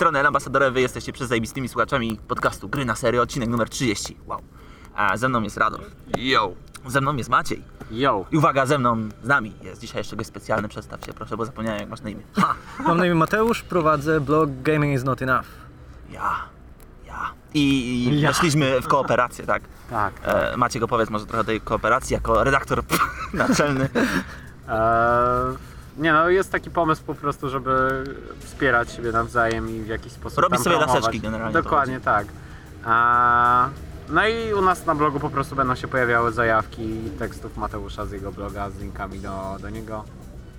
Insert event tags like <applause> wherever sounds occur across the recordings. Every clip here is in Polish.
strony El Ambasadore, wy jesteście przez zajebistymi słuchaczami podcastu Gry na serio, odcinek numer 30. Wow. A ze mną jest Radolf, Yo! ze mną jest Maciej. Yo! I uwaga, ze mną, z nami jest dzisiaj jeszcze gość specjalny, przedstaw się proszę, bo zapomniałem jak masz na imię. Ha! Mam na imię Mateusz, prowadzę blog Gaming is not enough. Ja, ja. I, i Ja. weszliśmy w kooperację, tak? Tak. E, Maciek opowiedz może trochę tej kooperacji jako redaktor <laughs> naczelny. Eee, nie no, jest taki pomysł po prostu, żeby wspierać siebie nawzajem i w jakiś sposób Robić tam sobie promować. laseczki generalnie, to Dokładnie tak. Eee, no i u nas na blogu po prostu będą się pojawiały zajawki tekstów Mateusza z jego bloga z linkami do, do niego.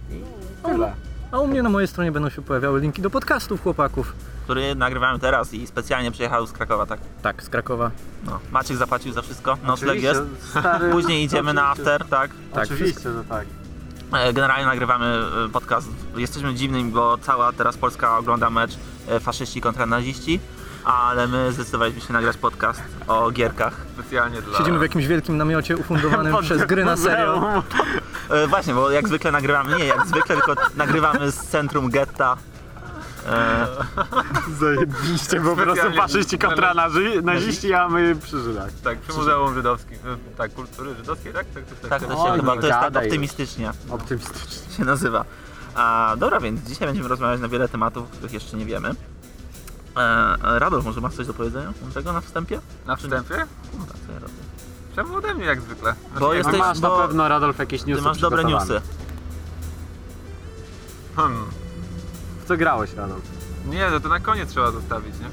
I tyle. A u mnie na mojej stronie będą się pojawiały linki do podcastów chłopaków. który nagrywałem teraz i specjalnie przyjechał z Krakowa, tak? Tak, z Krakowa. No. Maciek zapłacił za wszystko, nocleg Oczywiście, jest. stary, Później idziemy na oczywiście. after, tak? Tak, Oczywiście, że tak. E, Generalnie nagrywamy e, podcast. Jesteśmy dziwnymi, bo cała teraz Polska ogląda mecz e, faszyści kontra naziści, ale my zdecydowaliśmy się nagrać podcast o gierkach. Specjalnie dla... Siedzimy w jakimś wielkim namiocie ufundowanym <laughs> przez gry na serio. Właśnie, bo jak zwykle nagrywamy, nie jak zwykle, tylko nagrywamy z centrum getta. E, Zajebiście, po prostu Specjalnie faszyści kontra nazi- naziści, a my przy Żydach. Tak, przy Muzeum Żydowskim, e, tak, kultury żydowskiej, tak? Tak, tak, tak, to Oj, się chyba, nie to jest tak gadaj już. optymistycznie Optymistycznie. <laughs> się nazywa. A, dobra, więc dzisiaj będziemy rozmawiać na wiele tematów, których jeszcze nie wiemy. E, Radolf, może masz coś do powiedzenia mądrego na wstępie? Na wstępie? No tak, co ja robię. Czemu ode mnie jak zwykle? Bo nie, jesteś- No masz bo- na pewno, Radolf, jakieś newsy Ty masz dobre przygotowane. newsy. Hmm. Co grałeś, Radolf? Nie, no to na koniec trzeba zostawić, nie?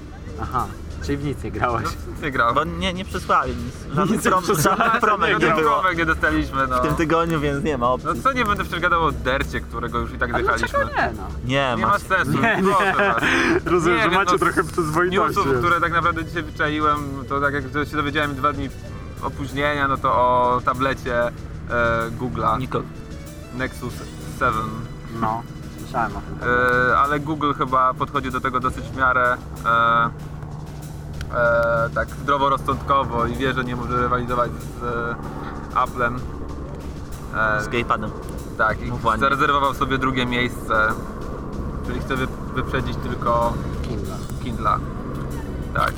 Aha, czyli w nic nie grałeś. No, nie grał. Bo nie, nie przysłali nic. Żaden Nic nie prom, przysłali, żaden promek nie było Promek nie dostaliśmy, no. w tym tygodniu, więc nie ma opcji. No co nie będę przecież gadał o dercie, którego już i tak dlaczego nie, no? Nie, Nie ma sensu, Nie, nie. proszę was. Rozumiem, Nie, że macie no, trochę przyzwoitości. Newsów, które tak naprawdę dzisiaj wyczaiłem, to tak jak się dowiedziałem dwa dni opóźnienia, no to o tablecie e, Google'a. Nexus 7. No, słyszałem o tym. E, ale Google chyba podchodzi do tego dosyć w miarę e, e, tak zdroworozsądkowo i wie, że nie może rywalizować z e, Applem. E, Z gamepadem. tak, i zarezerwował sobie drugie miejsce, czyli chce wy, wyprzedzić tylko Kindle. Kindla. Tak,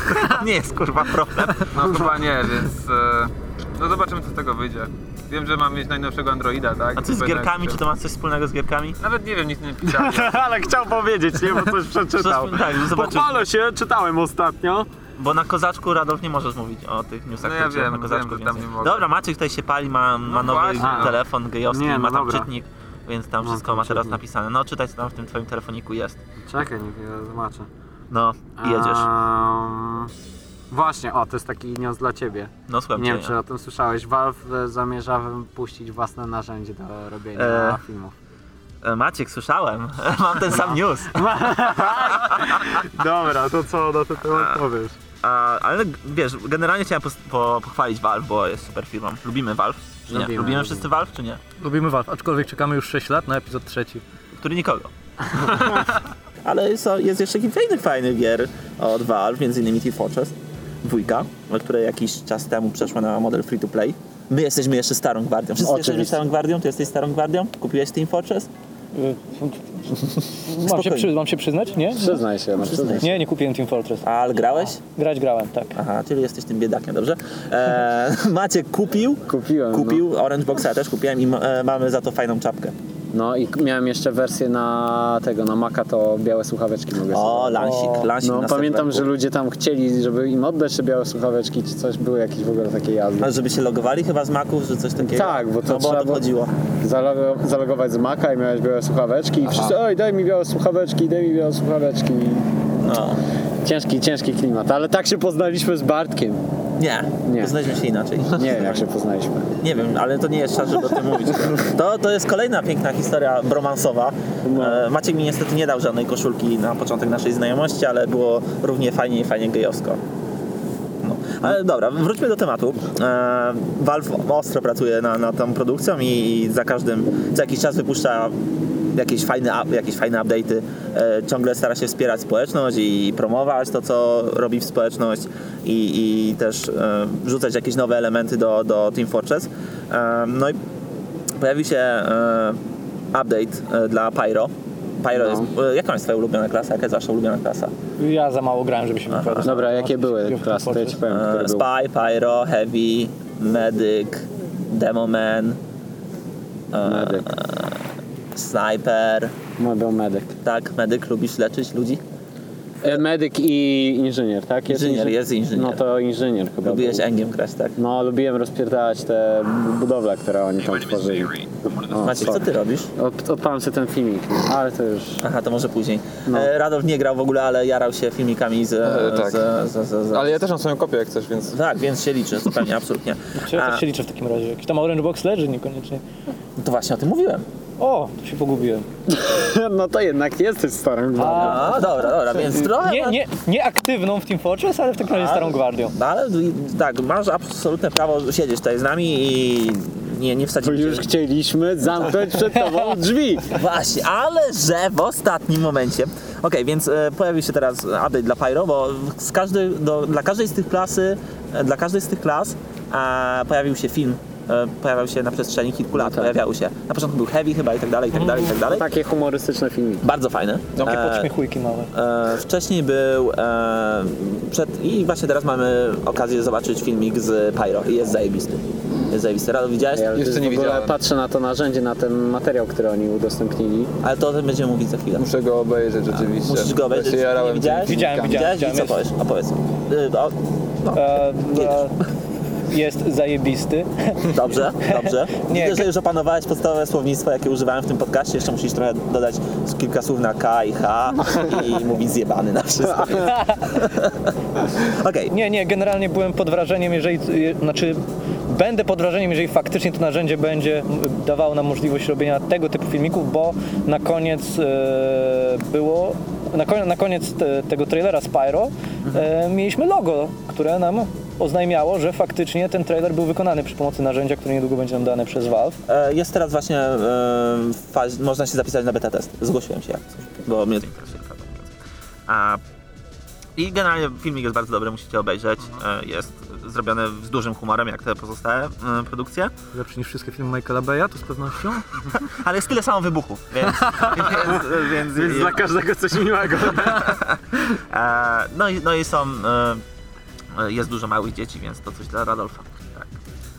<laughs> nie jest kurwa problem. no chyba nie, więc e, no zobaczymy co z tego wyjdzie. Wiem, że mam mieć najnowszego Androida, tak? A co z gierkami? Czy to ma coś wspólnego z gierkami? Nawet nie wiem, nic nie pisałem. <laughs> Ale chciał powiedzieć, nie? Bo coś przeczytał. Coś- tak, zobaczymy. Pochwalę się, czytałem ostatnio. Bo na kozaczku Radolf nie możesz mówić o tych newsach, No ja które czytasz wiem, na kozaczku. wiem, że tam więc- nie mogę. Dobra, Maciek tutaj się pali, ma, ma No nowy właśnie. telefon gejowski, Nie, no ma tam dobra. czytnik, więc tam No, wszystko tam ma teraz czytnik. napisane. No czytaj co tam w tym twoim telefoniku jest. Czekaj, niech ja zobaczę. No, i jedziesz. Ehm, właśnie, o, to jest taki news dla ciebie. No słucham nie cię. wiem, czy o tym słyszałeś. Valve e, zamierza wypuścić własne narzędzie do robienia E. filmów. E, Maciek, słyszałem. <laughs> Mam ten sam news. <laughs> Dobra, to co na ten temat powiesz? A, ale wiesz, generalnie chciałem pos- po, pochwalić Valve, bo jest super firmą. Lubimy Valve? Czy nie? Lubimy, Lubimy lubimy. wszyscy Valve, czy nie? Lubimy Valve, aczkolwiek czekamy już 6 lat na epizod trzeci. który nikogo. <laughs> Ale jest, jest jeszcze kilka innych fajnych gier od Valve, między innymi Team Fortress 2, które jakiś czas temu przeszła na model free to play. My jesteśmy jeszcze starą gwardią. Wszyscy Oczywiście. jesteśmy starą gwardią? Ty jesteś starą gwardią? Kupiłeś Team Fortress? Mam się, przy, mam się przyznać? Nie? Przyznaj się, no przyznaj się. Nie, nie kupiłem Team Fortress. Ale grałeś? Grać grałem, tak. Aha, czyli jesteś tym biedakiem, dobrze? E, <laughs> Maciek kupił, Kupiłem. kupił Orange Boxa, ja też kupiłem i e, mamy za to fajną czapkę. No. i miałem jeszcze wersję na tego, na Maca to białe słuchaweczki mogę O, sobie. lansik, lansik No pamiętam, że ludzie tam chcieli, żeby im oddać te białe słuchaweczki, czy coś, były jakieś w ogóle takie jazdy. Ale żeby się logowali chyba z Maków, że coś takiego? Tak, bo to no, bo o trzeba to było- chodziło. Zalogo, zalogować z Maca i miałeś białe słuchaweczki i wszyscy, oj daj mi białe słuchaweczki, daj mi białe słuchaweczki. No. Ciężki, ciężki klimat, ale tak się poznaliśmy z Bartkiem. Nie, Nie. poznaliśmy się inaczej. <laughs> Nie wiem jak się poznaliśmy. Nie wiem, ale to nie jest czas, żeby o tym mówić. To, to jest kolejna piękna historia bromansowa. E, Maciek mi niestety nie dał żadnej koszulki na początek naszej znajomości, ale było równie fajnie i fajnie gejowsko. No. Ale dobra, wróćmy do tematu. E, Valve ostro pracuje na, nad tą produkcją i, i za każdym, co jakiś czas wypuszcza jakieś fajne, jakieś fajne update'y. E, ciągle stara się wspierać społeczność i promować to, co robi w społeczność i, i też e, wrzucać jakieś nowe elementy do, do Team Fortress. E, no i pojawił się e, update e, dla Pyro, Pyro No. jest... e, Jaka jest twoja ulubiona klasa? Jaka jest wasza ulubiona klasa? Ja za mało grałem, żeby się wypowiadać. Dobra, jakie były klasy? To ja ci powiem, E. Spy, Pyro, Heavy, Medic, Demoman, Medyk. Sniper. Mój był medyk. Tak, medyk, lubisz leczyć ludzi? E, Medyk i inżynier, tak? Inżynier, jest inżynier. No to inżynier chyba Lubiłeś był. engiem grać, tak? No, lubiłem rozpierdalać te budowle, które oni tam tworzyli. O, Maciek, co ty robisz? Od, odpalam sobie ten filmik, ale to już... Aha, to może później. No. E, Radolf nie grał w ogóle, ale jarał się filmikami z... E, tak. z, z, z, z Ale ja też mam swoją kopię jak coś, więc... Tak, więc się liczy, zupełnie, absolutnie. Czy ja też się liczę w takim razie? Jakiś tam Orange Box leży niekoniecznie. to właśnie o tym mówiłem. O, tu się pogubiłem. <laughs> No to jednak jesteś starym gwardią. A, dobra, dobra, więc trochę... Nie, nie, nie aktywną w Team Fortress, ale w takim razie starą gwardią. No ale tak, masz absolutne prawo siedzieć tutaj z nami i nie, nie Bo już chcieliśmy zamknąć przed <laughs> tobą drzwi. Właśnie, ale że w ostatnim momencie. Okej, więc e, pojawił się teraz update dla Pyro, bo z każdy, do, dla każdej z tych klasy, e, dla każdej z tych klas e, pojawił się film. E, pojawiał się na przestrzeni kilku lat, tak. pojawiały się. Na początku był Heavy chyba i tak dalej, i tak dalej, i tak dalej. Takie humorystyczne filmiki. Bardzo fajne. Takie E, podśmiechujki małe. E, wcześniej był e, przed, i właśnie teraz mamy okazję zobaczyć filmik z Pyro i jest zajebisty. Jest zajebisty. Rado widziałeś? Ja Jeszcze nie widziałem. patrzę na to narzędzie, na ten materiał, który oni udostępnili. Ale to o tym będziemy mówić za chwilę. Muszę go obejrzeć rzeczywiście. Musisz go obejrzeć. Ja się jarałem Nie widziałeś? Widziałem, widziałem. Widziałeś? I co powiesz? Opowiedz. Y, o, no, e, jest zajebisty. Dobrze, <laughs> dobrze. Nie, Widzę, że już opanowałeś podstawowe słownictwo, jakie używałem w tym podcaście. Jeszcze musisz trochę dodać kilka słów na K i H i mówić zjebany na wszystko. <laughs> Okej, Nie, nie, generalnie byłem pod wrażeniem, jeżeli, je- znaczy będę pod wrażeniem, jeżeli faktycznie to narzędzie będzie dawało nam możliwość robienia tego typu filmików, bo na koniec e, było, na koniec, na koniec te, tego trailera Spyro e, mieliśmy logo, które nam oznajmiało, że faktycznie ten trailer był wykonany przy pomocy narzędzia, które niedługo będzie nam dane przez Valve. e, jest teraz właśnie e, w fazie, można się zapisać na beta test. Zgłosiłem się jak coś, bo mnie to interesuje. A, I generalnie filmik jest bardzo dobry, musicie obejrzeć. E, jest zrobiony z dużym humorem, jak te pozostałe e, produkcje. Lepszy niż wszystkie filmy Michaela Beya, to z pewnością. <laughs> Ale jest tyle samo wybuchów, więc, <laughs> więc, więc, Więc dla każdego coś miłego. <laughs> E, no, i, no i są. E, jest dużo małych dzieci, więc to coś dla Radolfa. Tak.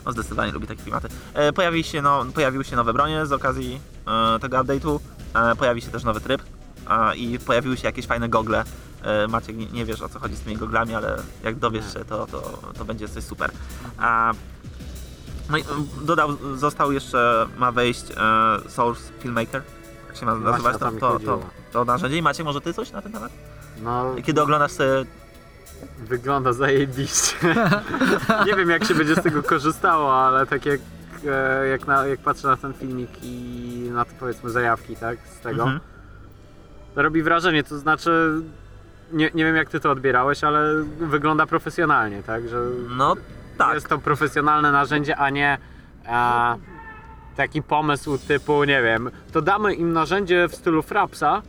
On zdecydowanie lubi takie klimaty. E, pojawi się, no, pojawiły się nowe bronie z okazji e, tego update'u. E, pojawi się też nowy tryb. E, I pojawiły się jakieś fajne gogle. E, Maciek nie, nie wiesz o co chodzi z tymi goglami, ale jak dowiesz się, to, to, to będzie coś super. A, no i em, dodał, został jeszcze, ma wejść e, Source Filmmaker. Jak się ma nazywać to, to to, to narzędzie. I Maciek, może ty coś na ten temat? No, Kiedy oglądasz sobie wygląda zajebiście. <laughs> Nie wiem jak się będzie z tego korzystało, ale tak jak, e, jak, na, jak patrzę na ten filmik i na te powiedzmy zajawki, tak, z tego, Mhm. robi wrażenie, to znaczy nie, nie wiem jak ty to odbierałeś, ale wygląda profesjonalnie, tak, że No tak. jest to profesjonalne narzędzie, a nie a, taki pomysł typu, nie wiem, to damy im narzędzie w stylu Frapsa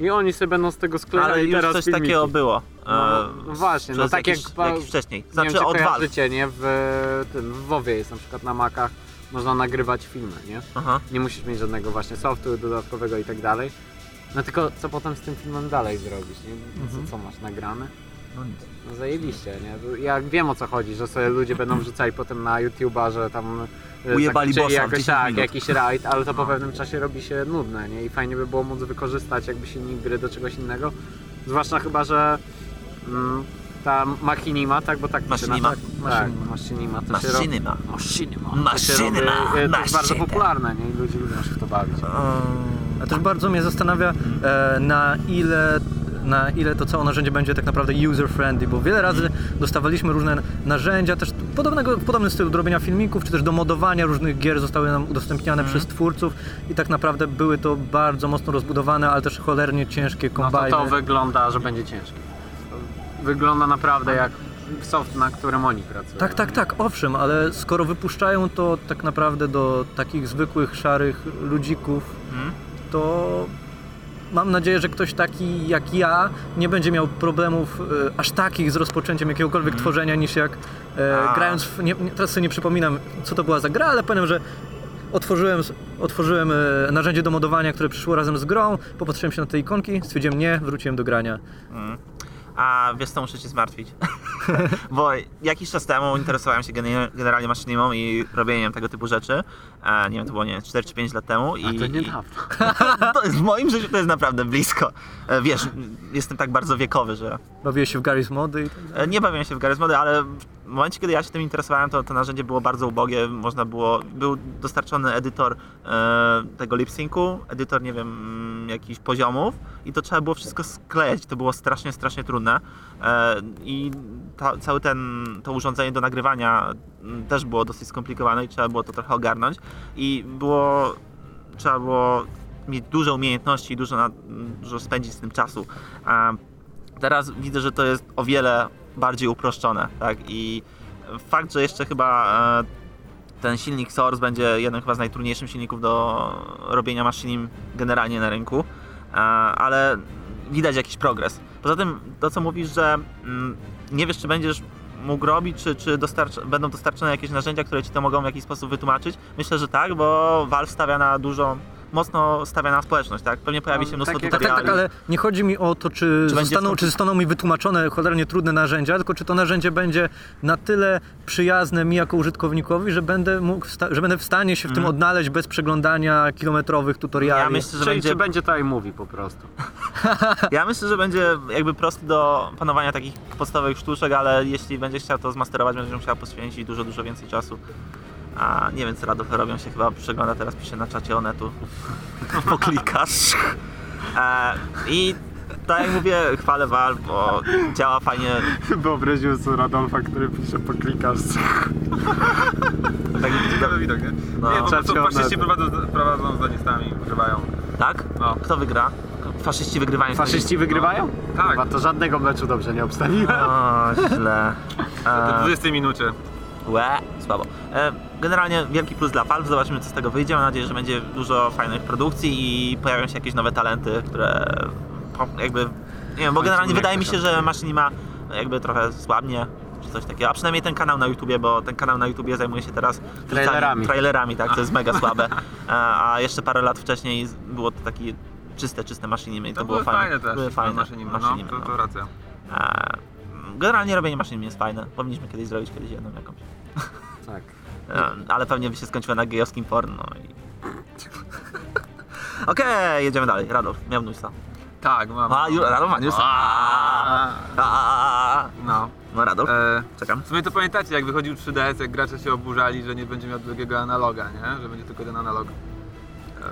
i oni sobie będą z tego sklejali Ale już teraz coś filmiki. takiego było. No, e, no właśnie, no tak jakiś, jak pa- jakiś wcześniej. nie Znaczy wiem, czy od kojarzycie, nie? W tym, w WoWie jest na przykład na Macach można nagrywać filmy, nie? Aha. Nie musisz mieć żadnego właśnie softu dodatkowego i tak dalej. No tylko co potem z tym filmem dalej zrobić, nie? Co, co masz nagrane? No nic. No zajebiście, nie? Ja wiem o co chodzi, że sobie ludzie będą wrzucali potem na YouTube'a, że tam e, Ujebali zakończyli bossa jakoś 10 tak, jakiś rajd, ale to po pewnym czasie robi się nudne, nie? I fajnie by było móc wykorzystać jakby silnik gry do czegoś innego. Zwłaszcza chyba, że ta Machinima, tak? Bo tak Machinima. Tak, Machinima. To się robi. Maszynyma. Machinima. To, się Machinima, robi, e, to jest bardzo machinima. popularne, nie? I ludzie lubią się w to bawić. A też bardzo mnie zastanawia, e, na ile na ile to całe narzędzie będzie tak naprawdę user-friendly, bo wiele razy dostawaliśmy różne narzędzia, też podobnego, w podobnym stylu do robienia filmików, czy też do modowania różnych gier zostały nam udostępniane przez twórców i tak naprawdę były to bardzo mocno rozbudowane, ale też cholernie ciężkie No to kombajny. to wygląda, że będzie ciężkie. Wygląda naprawdę jak soft, na którym oni pracują. Tak, tak, tak, owszem, ale skoro wypuszczają to tak naprawdę do takich zwykłych, szarych ludzików, Mhm. to mam nadzieję, że ktoś taki jak ja nie będzie miał problemów e, aż takich z rozpoczęciem jakiegokolwiek tworzenia, niż jak e, grając w, nie, nie, teraz sobie nie przypominam, co to była za gra, ale pamiętam, że otworzyłem, otworzyłem e, narzędzie do modowania, które przyszło razem z grą, popatrzyłem się na te ikonki, stwierdziłem nie, wróciłem do grania. A wiesz co, muszę cię zmartwić. <laughs> <laughs> Bo jakiś czas temu interesowałem się gene- generalnie maszynimą i robieniem tego typu rzeczy. E, nie wiem, to było nie 4 czy 5 lat temu. I, A to i- niedawno. <laughs> to jest, w moim życiu to jest naprawdę blisko. E, wiesz, jestem tak bardzo wiekowy, że Bawiłeś się w Garry's Mody i tak dalej. Nie bawiłem się w Garry's Mody, ale w momencie, kiedy ja się tym interesowałem, to to narzędzie było bardzo ubogie. Można było, był dostarczony edytor e, tego lip-syncu, edytor, nie wiem, mm, jakichś poziomów i to trzeba było wszystko sklejać. To było strasznie, strasznie trudne. E, I ta, cały ten, to urządzenie do nagrywania też było dosyć skomplikowane i trzeba było to trochę ogarnąć. I było, trzeba było mieć duże umiejętności i dużo, dużo spędzić z tym czasu. E, Teraz widzę, że to jest o wiele bardziej uproszczone, tak? I fakt, że jeszcze chyba e, ten silnik Source będzie jednym chyba z najtrudniejszych silników do robienia maszyn generalnie na rynku, e, ale widać jakiś progres. Poza tym to, co mówisz, że mm, nie wiesz, czy będziesz mógł robić, czy, czy dostarcz, będą dostarczone jakieś narzędzia, które ci to mogą w jakiś sposób wytłumaczyć. Myślę, że tak, bo Valve stawia na dużo, mocno stawia na społeczność, tak? Pewnie pojawi No, się mnóstwo tak jak- Tak, tak, tutoriali. tak, ale nie chodzi mi o to, czy, Czy zostaną, czy zostaną mi wytłumaczone cholernie trudne narzędzia, tylko czy to narzędzie będzie na tyle przyjazne mi jako użytkownikowi, że będę, mógł że będę w stanie się w tym odnaleźć bez przeglądania kilometrowych tutoriali. Ja myślę, że Czyli będzie czy będzie to iMovie po prostu. Ja myślę, że będzie jakby prosty do panowania takich podstawowych sztuczek, ale jeśli będziesz chciał to zmasterować, będziesz musiał poświęcić dużo, dużo więcej czasu. A nie wiem, co Radow robią się chyba przegląda teraz, pisze na czacie Onetu. <laughs> Poklikasz. E, I tak jak mówię, chwalę Valve, bo działa fajnie. Wyobraziłem sobie Radolfa, który pisze poklikasz. Tak, Ciekawy widok, nie? No. Nie, po prostu faszyści prowadzą, prowadzą z zadistami, wygrywają. tak? No. Kto wygra? Faszyści wygrywają. Faszyści wygrywają? Tak. Chyba to żadnego meczu dobrze nie obstawiłem. O, źle. Po E, 20 minucie. Łe, słabo. E, Generalnie wielki plus dla Valve, zobaczymy co z tego wyjdzie. Mam nadzieję, że będzie dużo fajnych produkcji i pojawią się jakieś nowe talenty, które jakby, nie wiem, bo generalnie nie wydaje mi się, że Machinima jakby trochę słabnie, czy coś takiego, a przynajmniej ten kanał na YouTubie, bo ten kanał na YouTubie zajmuje się teraz Trailerami. trailerami, tak, to jest mega słabe. <laughs> E, A jeszcze parę lat wcześniej było to takie czyste, czyste Machinimy i to, To, było były fajne, też. Były fajne maszynimy, maszynimy, no, to, to no. racja. E, Generalnie robienie maszyn jest fajne. Powinniśmy kiedyś zrobić kiedyś jedną jakąś. Tak. E, Ale pewnie by się skończyło na gejowskim porno i... <laughs> Okej, jedziemy dalej. Radolf, miał newsa. Tak, mam. A, Ju- Radolf ma newsa. No. No Radolf, E, czekam. w sumie to pamiętacie, jak wychodził 3DS, jak gracze się oburzali, że nie będzie miał drugiego analoga, nie? Że będzie tylko jeden analog.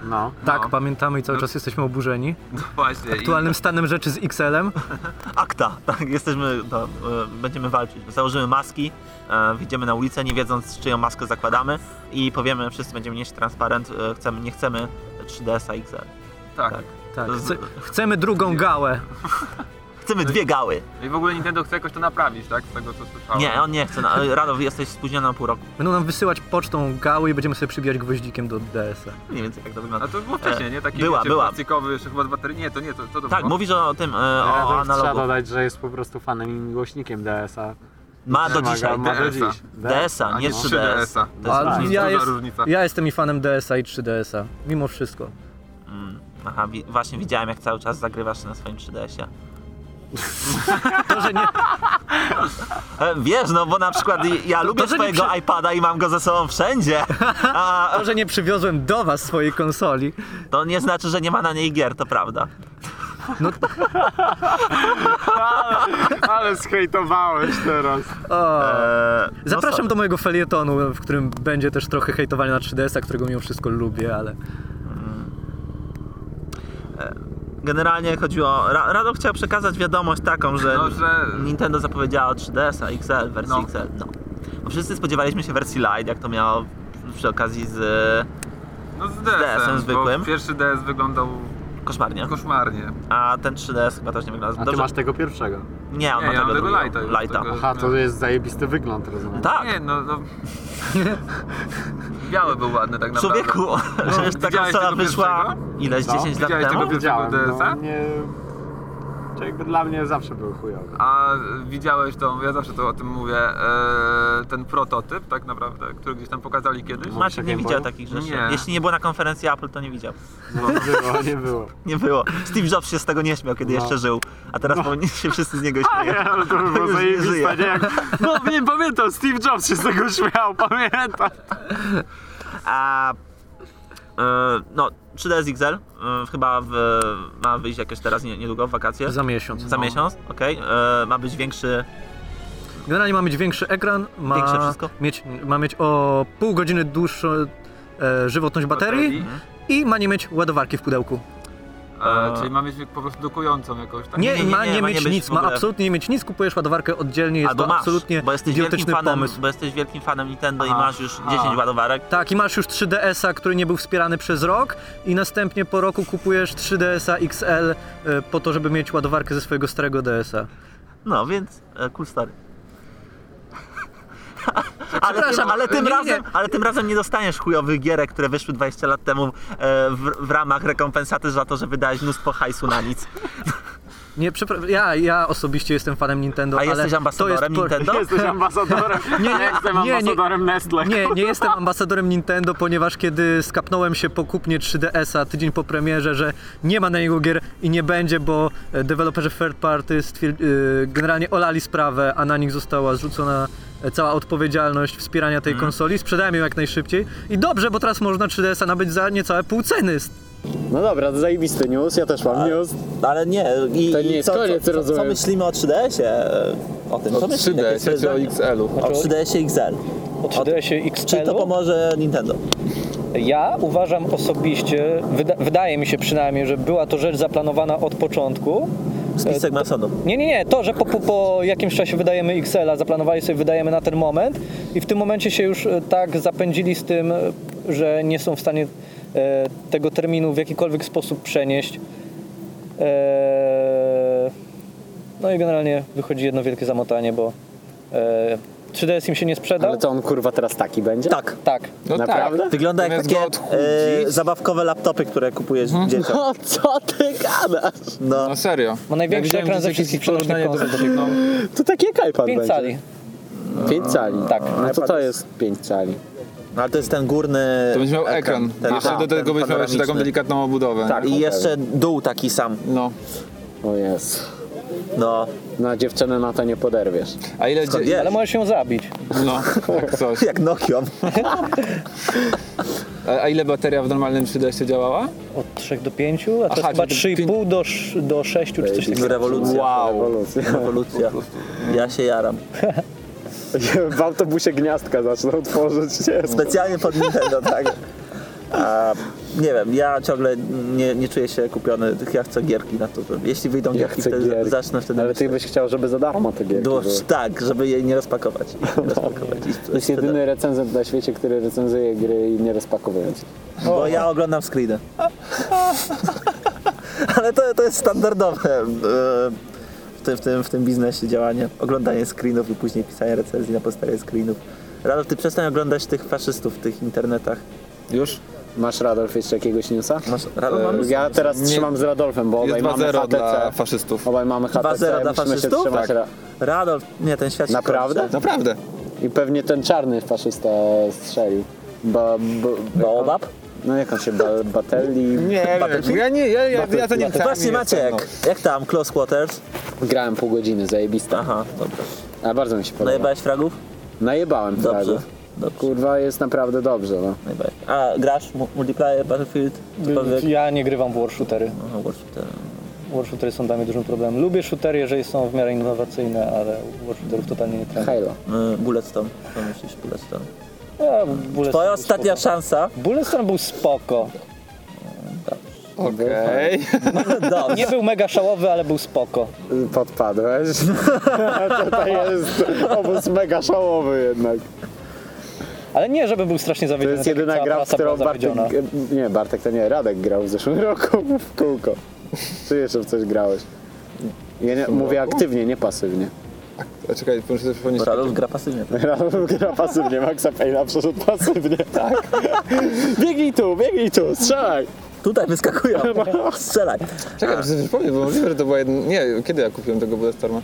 No. Tak, No. pamiętamy i cały czas jesteśmy oburzeni. No właśnie. Aktualnym stanem rzeczy z XL-em. <laughs> Akta, tak, jesteśmy, to, e, będziemy walczyć. Założymy maski, e, wyjdziemy na ulicę, nie wiedząc czyją maskę zakładamy i powiemy, wszyscy będziemy nieść transparent, e, chcemy, nie chcemy 3DS-a XL. I, tak. tak. Tak, chcemy drugą gałę. <laughs> Chcemy dwie gały. I w ogóle Nintendo chce jakoś to naprawić, tak? Z tego co słyszałem. Nie, on nie chce. No, e, Radolf, jesteś spóźniony na pół roku. Będą nam wysyłać pocztą gały i będziemy sobie przybijać gwoździkiem do DS-a. Nie wiem, jak to wygląda. A to było wcześniej, nie? Taki Była, wiecie, była. plastikowy, jeszcze chyba z baterii. Nie, to nie, to, to, to Tak, było. mówisz o tym, e, o Radolf trzeba analogu. dodać, że jest po prostu fanem i miłośnikiem DS-a. Ma do dzisiaj. Ma do DS-a. dziś. DS-a, nie nie 3DS-a. 3DS-a. To jest ja, jest, różnica. ja jestem i fanem DS-a i 3DS-a. Mimo wszystko. Mm, Aha, wi- właśnie widziałem jak cały czas zagrywasz na swoim 3DS-ie. To, że nie, E, Wiesz, no bo na przykład ja lubię nie swojego przy- iPada i mam go ze sobą wszędzie. A to, że nie przywiozłem do was swojej konsoli. to nie znaczy, że nie ma na niej gier, to prawda. Ale zhejtowałeś teraz. O. E, no Zapraszam sorry. do mojego felietonu, w którym będzie też trochę hejtowania na 3DS-a, którego mimo wszystko lubię, ale... Generalnie chodziło. Ra- Rado chciał przekazać wiadomość taką, że, No, że- Nintendo zapowiedziało 3DS-a XL, wersji No. XL. No. Bo wszyscy spodziewaliśmy się wersji Lite, jak to miało przy okazji z No z DS-em DS-em, zwykłym. Bo pierwszy DS wyglądał koszmarnie. koszmarnie. A ten 3DS chyba też nie wygląda A ty dobrze. masz tego pierwszego. Nie, on Nie, ma ja tego mam tego drugiego. Lite'a już, Lighta. tego- Aha, to jest zajebisty wygląd, rozumiem. Tak. Nie, no, no. Biały był ładny tak naprawdę. Człowieku, <laughs> przecież ta widziałeś konsola tego wyszła pierwszego? ileś Co? 10 lat Widziałeś temu? tego Widziałem, DS-a? no nie... jakby dla mnie zawsze były chujowe. A widziałeś tą, ja zawsze to o tym mówię, e, ten prototyp tak naprawdę, który gdzieś tam pokazali kiedyś? Maciek nie widział takich rzeczy. Nie. Jeśli nie było na konferencji Apple, to nie widział. No, było, nie było. <laughs> Nie było. Steve Jobs się z tego nie śmiał, kiedy No. jeszcze żył. A teraz powinni się wszyscy z niego Nie, <laughs> śmieją. ale to by było <laughs> Już nie żyje. zajebiste, nie? Jak, no nie pamiętam, Steve Jobs się z tego śmiał, pamiętam. A e, no, 3ds XL e, chyba w, ma wyjść jakoś teraz nie- niedługo w wakacje. Za miesiąc. Za miesiąc, okej. E, Ma być większy. Generalnie ma mieć większy ekran, ma Większe wszystko? mieć, ma mieć o pół godziny dłuższą e, żywotność baterii i ma nie mieć ładowarki w pudełku. E, czyli ma mieć po prostu dokującą jakąś, tak? Nie, nie, nie, ma nie, nie ma mieć nic, ma absolutnie nie mieć nic, kupujesz ładowarkę oddzielnie, jest Albo to masz, absolutnie bo jesteś wielkim idiotyczny fanem, pomysł. bo jesteś wielkim fanem Nintendo i masz już A. 10 ładowarek. Tak, i masz już 3DS-a, który nie był wspierany przez rok i następnie po roku kupujesz 3DS-a XL e, po to, żeby mieć ładowarkę ze swojego starego DS-a. No, więc e, cool story. Ale, tym, ale, tym razem, ale tym razem nie dostaniesz chujowych gierek, które wyszły 20 lat temu e, w, w ramach rekompensaty za to, że wydałeś mnóstwo hajsu na nic. Nie, przepra- ja, ja osobiście jestem fanem Nintendo, A ale jesteś to ambasadorem jest po- Nintendo? <laughs> Jesteś ambasadorem. <laughs> Nie, nie, jestem nie, nie. ambasadorem Nestle. Nie, nie jestem ambasadorem Nintendo, ponieważ kiedy skapnąłem się po kupnie 3DS-a tydzień po premierze, że nie ma na niego gier i nie będzie, bo e, deweloperzy third party stwier- y, generalnie olali sprawę, a na nich została zrzucona e, cała odpowiedzialność wspierania tej konsoli. Sprzedałem ją jak najszybciej i dobrze, bo teraz można 3DS-a nabyć za niecałe pół ceny. No dobra, to zajebisty news, ja też mam news. Ale nie. I, To nie i jest co, koniec, co, co, co rozumiem. myślimy o 3DS-ie? e, O tym, co O myślimy? Jakie 3D, jest czy o zdanie? XL-u? O 3DS-ie XL. O 3DS-ie Czy to XL. pomoże Nintendo? Ja uważam osobiście, wyda- wydaje mi się przynajmniej, że była to rzecz zaplanowana od początku. Spisek Masonu. Nie, nie, nie, to, że po, po, po jakimś czasie wydajemy XL-a, zaplanowali sobie wydajemy na ten moment i w tym momencie się już e, tak zapędzili z tym, e, że nie są w stanie e, tego terminu w jakikolwiek sposób przenieść. E, no i generalnie wychodzi jedno wielkie zamotanie, bo e, 3DS im się nie sprzedał. Ale to on kurwa teraz taki będzie? Tak. Tak. No Naprawdę? tak. Wygląda jak takie e, zabawkowe laptopy, które kupujesz dzieciom. No co ty gadasz? No. No serio. Ma największy Ja ekran ze wszystkich do konsol. no, To taki jak iPad 5 będzie. cali. 5 cali? Tak. No co to jest 5 cali? No ale to jest ten górny. To będzie miał ekran. ten- Jeszcze do tego będzie miał jeszcze taką delikatną obudowę. Tak, i jeszcze dół taki sam. No. O jest. No. No dziewczynę na to nie poderwiesz. A ile... Skąd dzie- wiesz? Ale możesz ją zabić. No, tak coś. <laughs> Jak Nokion. <laughs> A, a ile bateria w normalnym 3DS działała? Od 3 do 5, a to Aha, chyba czyli to 3,5 do, sz- do 6 czy coś takiego. Rewolucja. Wow. Ewolucja. Rewolucja. <laughs> Ja się jaram. W autobusie gniazdka zaczną tworzyć. Nie? Specjalnie pod Nintendo, tak. A, nie wiem, ja ciągle nie, nie czuję się kupiony. Ja chcę gierki na to. Jeśli wyjdą Ja gierki, wtedy gierki. zacznę wtedy Ale ty byś chciał, żeby za darmo te gierki Było, były. tak, żeby jej nie rozpakować. Nie <laughs> rozpakować. To jest jedyny recenzent na świecie, który recenzuje gry i nie rozpakowując. Bo ja oglądam screeny. <laughs> Ale to, to jest standardowe e, tym, w, tym, w tym biznesie działanie. Oglądanie screenów i później pisanie recenzji na podstawie screenów. Radol, ty przestań oglądać tych faszystów w tych internetach. Już? Masz Radolf jeszcze jakiegoś newsa? Masz, Radol, mamy Ja teraz Nie. trzymam z Radolfem, bo obaj mamy 2-0 dla HTC. faszystów. Obaj mamy HTC, 2-0 dla faszystów? trzymać. Tak. Ra- Radolf, nie, ten świat się Naprawdę? kończy. Naprawdę. I pewnie ten czarny faszysta strzelił. Ba, ba, Baobab? No jak on się, ba, Batelli? Nie? Ja nie, ja, ja, ja to nie. Właśnie nie Maciek, jak tam, Close Quarters? Grałem pół godziny, zajebista. Aha, dobra. A bardzo mi się podoba. Najebałeś fragów? Najebałem Dobrze. fragów. Dobrze. Kurwa, jest naprawdę dobrze, no. Najebałeś. A grasz mu- multiplayer, Battlefield? Cokolwiek? Ja nie grywam w war shootery. Aha, War Shooter. War shootery są dla mnie dużym problemem. Lubię shootery, jeżeli są w miarę innowacyjne, ale war shooterów totalnie nie trafię. Halo. Y, Bulletstorm. Co myślisz, Bulletstorm? Ja, Bulletstorm Twoja był ostatnia spoko. szansa. Bulletstorm był spoko. Okej. Dobrze. Nie był mega szałowy, ale był spoko. Podpadłeś. <laughs> Tutaj jest obóz mega szałowy jednak. Ale nie, żeby był strasznie To zawiedziony. jest tak jedyna gra, w którą Bartek... Nie, Bartek to nie, Radek grał w zeszłym <laughs> roku w kółko. Czy jeszcze w coś grałeś? Ja nie, mówię aktywnie, nie pasywnie. A Czekaj, muszę sobie przypomnieć. Radolf gra pasywnie. Radek gra pasywnie, Maxa Payne'a przeszedł pasywnie. Tak. <laughs> Biegnij tu, biegnij tu, strzelaj. Tutaj wyskakują. <laughs> Strzelaj. Czekaj, powiedzieć, bo możliwe, że to była jedna... Nie, kiedy ja kupiłem tego Bulletstorma?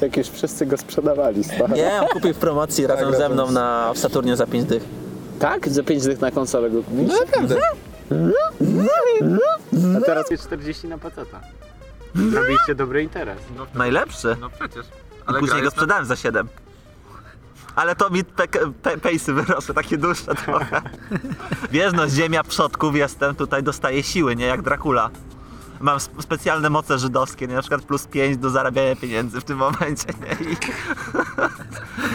Jak już wszyscy go sprzedawali, stary. Nie, on kupił w promocji razem ze mną z- na, w Saturnie za 5 dych. Tak? Za 5 dych na konsolę go kupić? No naprawdę. A teraz jest 40 na paceta. Zrobiliście dobry interes. No, Najlepszy. no przecież. I Ale później gra go jest na- sprzedałem za 7. Ale to mi pe, pe, pejsy wyrosły, takie dłuższe trochę. Wiesz no, ziemia przodków jestem, tutaj dostaję siły, nie jak Dracula. Mam sp- specjalne moce żydowskie, nie? na przykład plus 5 do zarabiania pieniędzy w tym momencie. Nie? I...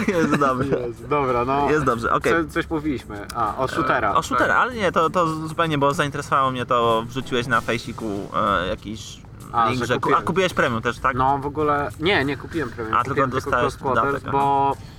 <laughs> Jest dobrze. Jest, dobra, no. Jest dobrze, okej. Co, coś mówiliśmy. A, o shootera. O shootera, ale nie, to, to zupełnie, bo zainteresowało mnie to, wrzuciłeś na fejsiku e, jakiś A, link, że że, ku- kupiłem. a kupiłeś premium też, tak? No w ogóle, nie, nie kupiłem premium, A, tylko kupiłem tylko dostałeś Cross dodatek, bo e,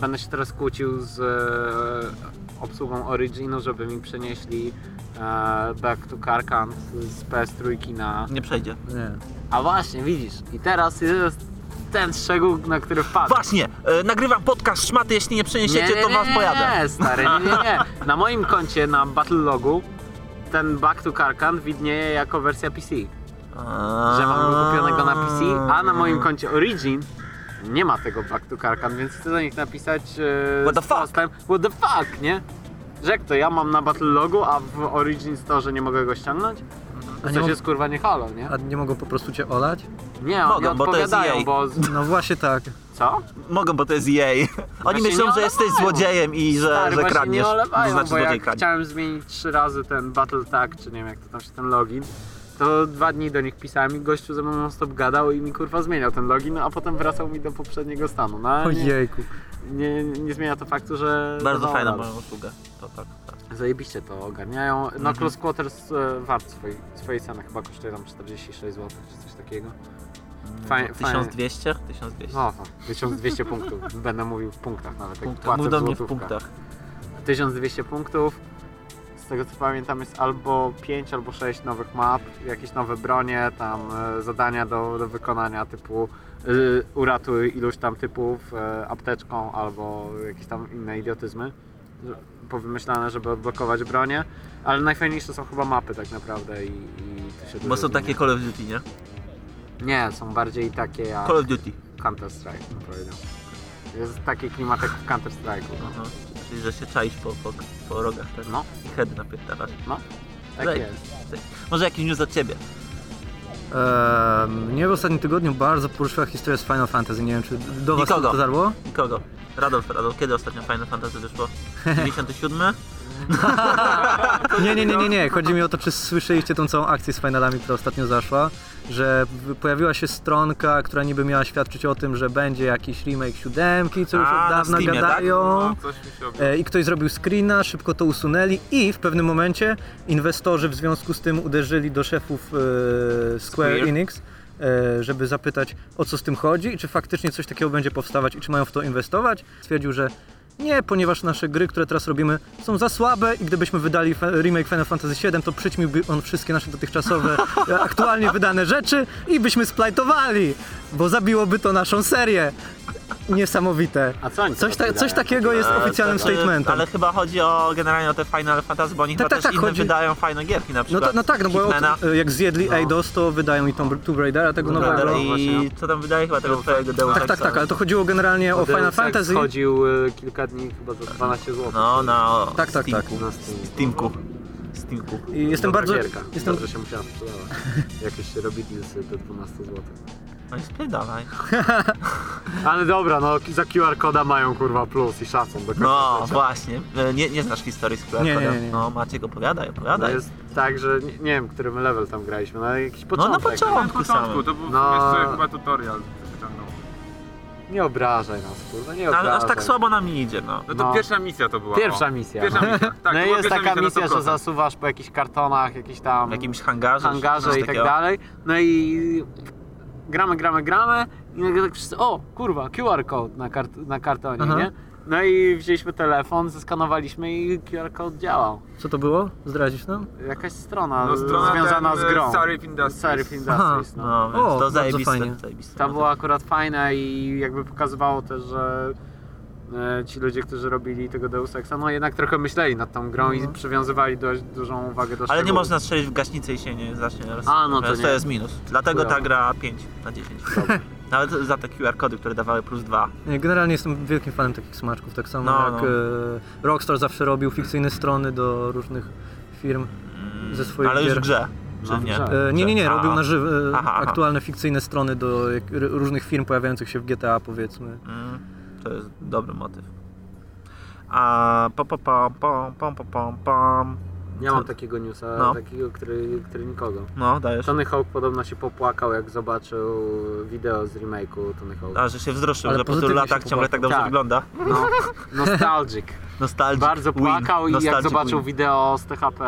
będę się teraz kłócił z e, obsługą Originu, żeby mi przenieśli e, Back to Karkand z PS3 na... Nie przejdzie. Nie. A właśnie, widzisz, i teraz jest ten szczegół, na który wpadł. Właśnie, e, nagrywam podcast szmaty, jeśli nie przeniesiecie, to was pojadę. Nie, stary, nie, nie, nie. Na moim koncie, na Battle Logu, ten Back to Karkand widnieje jako wersja PC. Że mam go kupionego na PC, a na moim koncie Origin nie ma tego Back to Karkand, więc chcę do nich napisać e, What the fuck? postem, What the fuck, nie? Że jak to, ja mam na Battle Logu, a w Origin Store nie mogę go ściągnąć? A To nie coś jest kurwa nie halo, nie? A nie mogą po prostu cię olać? Nie, oni Mogą, bo to jest odpowiadają, EA. bo... z- No właśnie tak. Co? Mogą, bo to jest jej. Oni Właśnie myślą, nie że jesteś olewają. złodziejem i że, Stary, że właśnie kradniesz. nie olewają, to znaczy bo złodziej jak kradnie. chciałem zmienić trzy razy ten Battle Tag, czy nie wiem jak to tam się ten login, to dwa dni do nich pisałem i gościu ze mną stop gadał i mi kurwa zmieniał ten login, a potem wracał mi do poprzedniego stanu. No, ale nie, Ojejku. nie, nie zmienia to faktu, że... Bardzo no, fajna dalej. moją usługę. To tak, tak. Zajebiście to ogarniają. No Mhm. Close Quarters e, wart swojej, swojej ceny, chyba kosztuje tam 46 zł czy coś takiego. Fajnie, fajnie. 1200? 1200. No, 1200 punktów. Będę mówił w punktach nawet. jak Punkt, płacę mów do mnie w punktach. 1200 punktów. Z tego co pamiętam jest albo 5 albo 6 nowych map, jakieś nowe bronie, tam e, zadania do, do wykonania typu y, uratuj iluś tam typów e, apteczką albo jakieś tam inne idiotyzmy powymyślane, żeby odblokować bronię, ale najfajniejsze są chyba mapy tak naprawdę i, i Bo są takie. Call of Duty, nie? Nie, są bardziej takie jak Call of Duty. Counter Strike bym powiedział. Jest taki klimat jak w Counter Strike'u. No. Czyli, że się czaisz po, po, po rogach też. no, I heady napierdalasz. tak Zaj- jest. Może jakiś news od ciebie? Eee, mnie w ostatnim tygodniu bardzo poruszyła historia z Final Fantasy. Nie wiem, czy do was Nikogo. to dotarło? Nikogo. Radolf, Radolf, kiedy ostatnio Final Fantasy wyszło? <laughs> 97? <laughs> Nie, nie, nie, nie, nie. Chodzi mi o to, czy słyszeliście tą całą akcję z finalami, która ostatnio zaszła, że pojawiła się stronka, która niby miała świadczyć o tym, że będzie jakiś remake siódemki, co już A, od na dawna Steamie, tak? gadają. No, coś mi się obiło. E, I ktoś zrobił screena, szybko to usunęli i w pewnym momencie inwestorzy w związku z tym uderzyli do szefów e, Square Square. Enix, e, żeby zapytać o co z tym chodzi i czy faktycznie coś takiego będzie powstawać i czy mają w to inwestować. Stwierdził, że nie, ponieważ nasze gry, które teraz robimy są za słabe i gdybyśmy wydali remake Final Fantasy VII, to przyćmiłby on wszystkie nasze dotychczasowe, <laughs> e, aktualnie wydane rzeczy i byśmy splajtowali, bo zabiłoby to naszą serię. Niesamowite. A co oni Coś, ta, coś takiego jest E, oficjalnym statementem. Ale chyba chodzi o generalnie o te Final Fantasy, bo oni Tak, chyba tak, też tak, inne chodzi- wydają fajne gierki na No, przykład. to, no tak, no bo od, jak zjedli No. Eidos, to wydają i Tomb, Tomb Raidera tego Tomb nowego. Raider. i właśnie. co tam wydaje chyba tego twojego Deus Tak, tak, tak, ale to chodziło generalnie o Deus Final Fantasy. chodził y, kilka dni chyba za 12 zł. No, na Tak, tak, tak. Na. Steamku. Steamku. I jestem Dobra bardzo. Gierka. Jestem, Dobrze się musiała sprzedawać. <laughs> Jakieś się robi dealsy do 12 zł. No i spierdalaj. <laughs> Ale dobra, no za QR koda mają kurwa plus i szacun do końca No życia. właśnie, E, nie, nie znasz historii z QR Nie, nie, kodem. nie. No Maciek opowiadaj, No opowiadaj. jest tak, że nie, nie wiem, którym level tam graliśmy, no ale jakiś No początek. na Na początku początku, samym. to był No. jeszcze chyba tutorial. Nie obrażaj nas, kurwa, nie obrażaj. ale aż tak słabo nam nie idzie, no. No to No. pierwsza misja to była. Pierwsza o. misja. Pierwsza misja. Tak, <laughs> no to i była jest pierwsza taka na misja, że 100%. zasuwasz po jakichś kartonach, jakichś tam W jakimś hangarze. hangarze coś i tak takiego. dalej. No i gramy, gramy, gramy i nagle tak wszyscy, o kurwa, QR code na, kart na kartonie, Aha. nie? No i wzięliśmy telefon, zeskanowaliśmy i QR code działał. co to było? Zdradzisz nam? Jakaś strona, No, strona związana ten, z grą. Sarif Industries. Sarif Industries, no. No, więc O, to zajebiste. fajnie. zajebiste. To było akurat fajne i jakby pokazywało też, że ci ludzie, którzy robili tego Deus Exa, no jednak trochę myśleli nad tą grą i przywiązywali dość dużą uwagę do Ale nie szczegółów. można strzelić w gaśnicę i się nie zacznie roz... A, no to nie. to jest minus. Dlatego ta gra 5 na 10. <laughs> Nawet za te QR-kody, które dawały plus 2. Nie, Generalnie jestem wielkim fanem takich smaczków, tak samo No, jak no. e, Rockstar zawsze robił fikcyjne strony do różnych firm ze swoich Ale już gier. w grze. No, nie? E, nie, nie, nie, A. robił na żywo e, Aha, aha. aktualne fikcyjne strony do różnych firm pojawiających się w GTA powiedzmy. Mm, to jest dobry motyw. A pam pam pam pam pam pam pam ja mam takiego newsa, No. takiego, który, który nikogo. No, dajesz. Tony Hawk podobno się popłakał, jak zobaczył wideo z remake'u Tony Hawk. A, że się wzruszył, Ale że po tylu latach ciągle tak dobrze Tak. wygląda. No, <laughs> nostalgic. Nostalgic Bardzo win. płakał i jak Nostalgic zobaczył win. wideo z THP,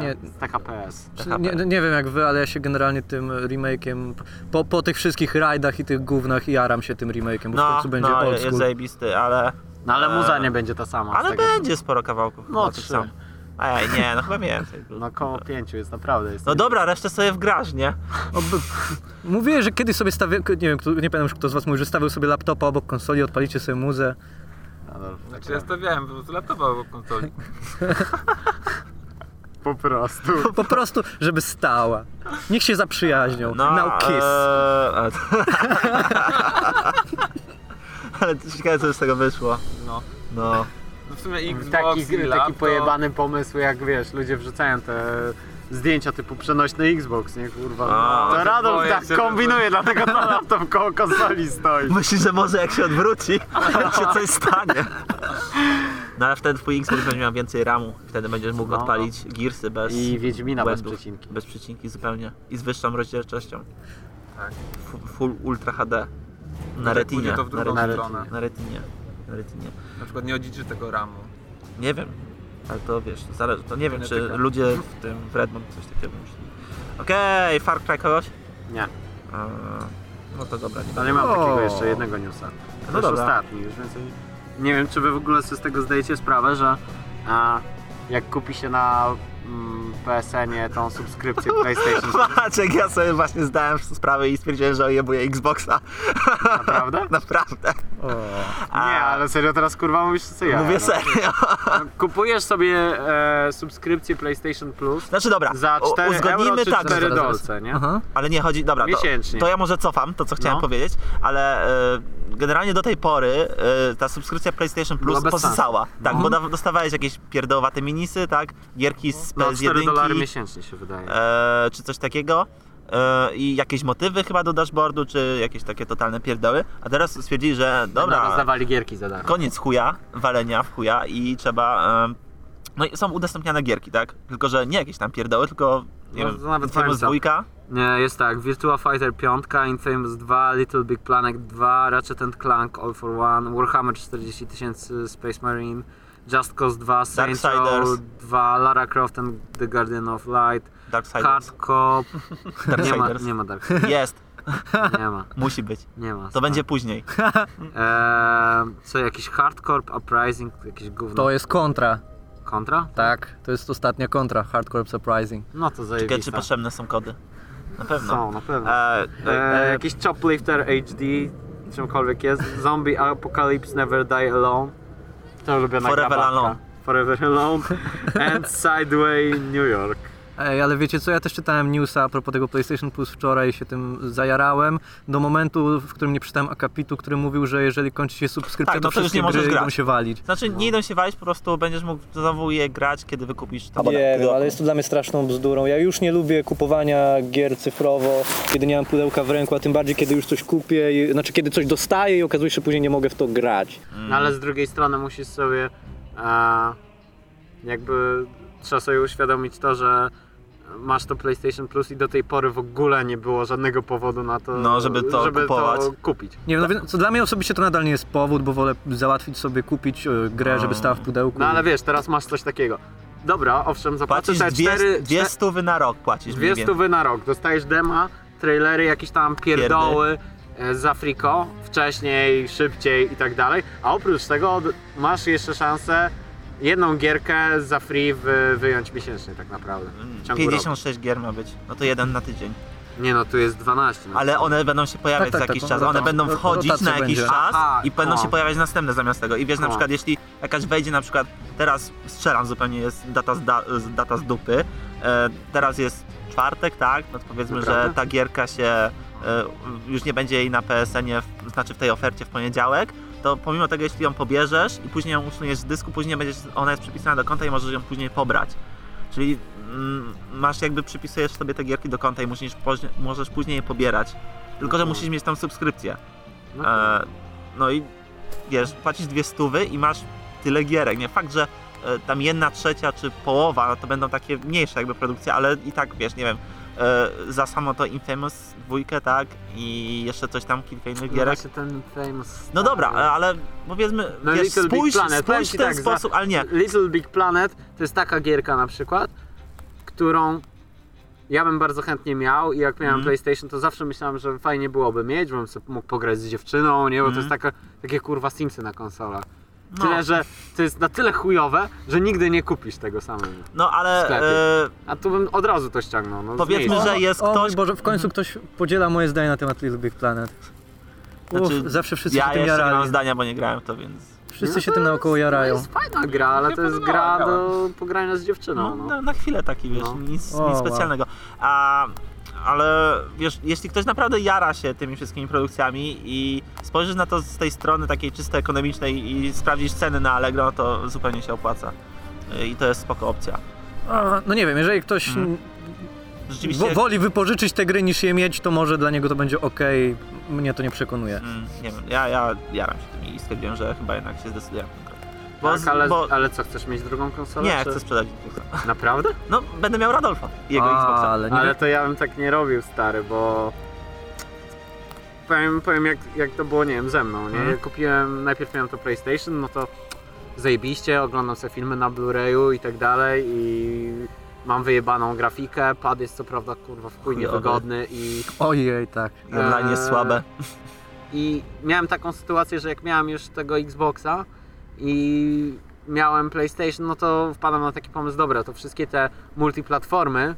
Nie. z THPS. Czy, nie, nie wiem jak wy, ale ja się generalnie tym remake'iem, po, po tych wszystkich rajdach i tych gównach jaram się tym remake'iem, bo w No, końcu będzie no old jest school. zajebisty, ale... No ale muza Eee, nie będzie ta sama. Ale tego, będzie sporo kawałków. No, trzy. samych. Ej, nie, no chyba więcej. No koło pięciu jest naprawdę. Jest No dobra, resztę sobie wgrasz, nie? Mówię, że kiedyś sobie stawię, nie wiem, kto, nie pamiętam już kto z was mówi, że stawił sobie laptopa obok konsoli, odpalicie sobie muzę. Adolf, Znaczy ja stawiałem po prostu laptopa obok konsoli. <laughs> Po prostu. <laughs> Po prostu, żeby stała. Niech się zaprzyjaźnią. No, Now kiss. eee, ale- Ale <laughs> to ciekawe co z tego wyszło. No. No. No w sumie Xbox Taki, i taki laptop. pojebany pomysł, jak wiesz, ludzie wrzucają te zdjęcia typu przenośny Xbox, nie kurwa. A, to boję tak kombinuje, dlatego to laptop koło konsoli stoi. Myślisz, że może jak się odwróci, się coś stanie. No ale wtedy twój Xbox będzie miał więcej RAMu. Wtedy będziesz mógł No. odpalić Gearsy bez I Wiedźmina bez błędów. przecinki. Bez przecinki zupełnie. I z wyższą rozdzielczością. Tak. Fu- Full Ultra HD. Na Jak retinie. to w drugą na, retinie. stronę. na retinie. Na retinie. Na przykład nie odziczy tego ramu. Nie wiem. Ale to wiesz, to zależy. To nie wiem, czy Genetyka. ludzie w tym w Redmond coś takiego myśleli. Okej, Far Cry kogoś? Nie, Eee, no to dobra. Nie ale mam O. takiego jeszcze jednego newsa. To No już dobra. ostatni, już więcej. Nie wiem, czy wy w ogóle sobie z tego zdajecie sprawę, że a, jak kupi się na PSN-ie tą subskrypcję <laughs> PlayStation, Maciek, ja sobie właśnie zdałem sprawę i stwierdziłem, że ojebuję Xboxa. naprawdę? <laughs> Naprawdę. A, Nie, ale serio teraz kurwa mówisz co ja. Mówię no. serio. Kupujesz sobie e, subskrypcję PlayStation Plus Znaczy dobra, za u- 4 uzgodnijmy euro czy tak, 4 że- dolce, nie? Aha. ale nie chodzi, dobra, to, Miesięcznie. to ja może cofam to, co chciałem No. powiedzieć, ale e, generalnie do tej pory e, ta subskrypcja PlayStation Plus Była bez pozostała. Tak, bo da, dostawałeś jakieś pierdołowate minisy, tak, gierki z No, 4 dolary PS1, miesięcznie się wydaje. e, czy coś takiego. E, I jakieś motywy chyba do dashboardu, czy jakieś takie totalne pierdoły. A teraz stwierdzili, że dobra, rozdawali gierki za darmo. koniec chuja, walenia w chuja i trzeba. em, no i są udostępniane gierki, tak? Tylko, że nie jakieś tam pierdoły, tylko. Nie No, wiem, to nawet Infamous co. dwójka. Nie, jest tak, Virtua Fighter 5, Infamous 2, Little Big Planet 2, Ratchet and Clank All for One, Warhammer 40 000 Space Marine, Just Cause 2, Saints Row Darksiders. 2, Lara Croft and the Guardian of Light. Hard Cop, <laughs> nie ma, nie ma Dark Jest, nie ma, musi być. nie ma. To będzie później. Eee, co, jakiś Hardcore Uprising, jakieś gówno. To jest kontra. Kontra? Tak, to jest ostatnia kontra, Hardcore Surprising. No to Czekaj, czy zajebista. potrzebne są kody? Na pewno. Są, na pewno. E, e, E, jakiś Choplifter HD, czymkolwiek jest. Zombie Apocalypse Never Die Alone. To ulubiona Forever gra babka. Alone. Forever Alone. And Sideway New York. Ej, ale wiecie co, ja też czytałem newsa a propos tego PlayStation Plus wczoraj i się tym zajarałem, do momentu, w którym nie przeczytałem akapitu, który mówił, że jeżeli kończy się subskrypcja, Tak, to no to już wszystkie nie możesz gry grać. idą się walić. Znaczy, nie idą się walić, po prostu będziesz mógł znowu je grać, kiedy wykupisz tam. Nie wiem, ale jest to dla mnie straszną bzdurą. Ja już nie lubię kupowania gier cyfrowo, kiedy nie mam pudełka w ręku, a tym bardziej kiedy już coś kupię, i, znaczy kiedy coś dostaję i okazuje się, że później nie mogę w to grać. No ale z drugiej strony musisz sobie e, jakby trzeba sobie uświadomić to, że masz to PlayStation Plus i do tej pory w ogóle nie było żadnego powodu na to, No, żeby to żeby kupować. to kupić. Nie wiem, no, co dla mnie osobiście to nadal nie jest powód, bo wolę załatwić sobie, kupić e, grę, żeby stała w pudełku. No ale wiesz, teraz masz coś takiego. Dobra, owszem, zapłacę Płacisz te dwie, cztery, dwie stówy na rok, płacisz Dwie stówy na rok. Dostajesz dema, trailery, jakieś tam pierdoły e, z Afriko, wcześniej, szybciej i tak dalej. A oprócz tego masz jeszcze szansę jedną gierkę za free wy, wyjąć miesięcznie tak naprawdę. W ciągu roku. 56 gier ma być. No to jeden na tydzień. Nie no, tu jest 12. no. Ale one będą się pojawiać Tak, tak, za jakiś tak, czas. no, One będą wchodzić rotacja na jakiś będzie. czas Aha, i będą się pojawiać następne zamiast tego. I wiesz, na przykład jeśli jakaś wejdzie na przykład, teraz strzelam zupełnie, jest data z, da, z, data z dupy, e, teraz jest czwartek, tak? No to powiedzmy, Naprawdę? że ta gierka się e, już nie będzie jej na PSN-ie, w, znaczy w tej ofercie w poniedziałek, to pomimo tego, jeśli ją pobierzesz i później ją usuniesz z dysku, później będziesz, ona jest przypisana do konta i możesz ją później pobrać. Czyli mm, masz jakby przypisujesz sobie te gierki do konta i musisz, możesz później je pobierać. Tylko, że Mhm. musisz mieć tam subskrypcję. No, E, no i wiesz, płacisz dwie stówy i masz tyle gierek. Nie fakt, że e, tam jedna trzecia czy połowa no to będą takie mniejsze jakby produkcje, ale i tak wiesz, nie wiem, za samo to Infamous dwójkę, tak? I jeszcze coś tam, kilka innych no gierek. właśnie ten famous... No dobra, e, ale powiedzmy, No wiesz, Little Big spójrz, Planet, powiem spójrz w ten tak, sposób, ale nie. Little Big Planet to jest taka gierka na przykład, którą ja bym bardzo chętnie miał i jak miałem Mhm. PlayStation, to zawsze myślałem, że fajnie byłoby mieć, żebym sobie mógł pograć z dziewczyną, nie? Bo to Mhm. jest taka, takie kurwa Simsy na konsolach. No. Tyle, że to jest na tyle chujowe, że nigdy nie kupisz tego samego. No ale e, A tu bym od razu to ściągnął. No, Powiedzmy, że jest o, ktoś- mój Boże, w końcu ktoś podziela moje zdanie na temat Little Big Planet. Uff, Znaczy, zawsze wszyscy ja się tym jeszcze nie mam jarali. zdania, bo nie grałem to, więc... Wszyscy No się to tym naokoło To jarają. jest fajna gra, ale to jest gra do pogrania z dziewczyną. No, No, na, na chwilę taki, wiesz, No. nic, O, nic wow. specjalnego. A, ale wiesz, jeśli ktoś naprawdę jara się tymi wszystkimi produkcjami i spojrzysz na to z tej strony takiej czysto ekonomicznej i sprawdzisz ceny na Allegro, no to zupełnie się opłaca. I to jest spoko opcja. A, no nie wiem, jeżeli ktoś Mhm. Rzeczywiście, wo- woli wypożyczyć te gry niż je mieć, to może dla niego to będzie ok. Mnie to nie przekonuje. mm, nie wiem, ja, ja jaram się tym i stwierdziłem, że chyba jednak się grę. Bo, tak, ale, bo ale co, chcesz mieć drugą konsolę? nie, czy... chcę sprzedać Xboxa. Naprawdę? No, będę miał Radolfa i jego A, Xboxa. ale nie Ale wiem. to ja bym tak nie robił, stary, bo... Powiem, powiem jak, jak to było, nie wiem, ze mną, nie? Mhm. Kupiłem, najpierw miałem to PlayStation, no to zajebiście, oglądam sobie filmy na Blu-rayu i tak dalej i mam wyjebaną grafikę, pad jest co prawda kurwa w chuj niewygodny i... Ojej, tak. Jest Eee, słabe. I miałem taką sytuację, że jak miałem już tego Xboxa i miałem PlayStation, no to wpadłem na taki pomysł, dobra, to wszystkie te multiplatformy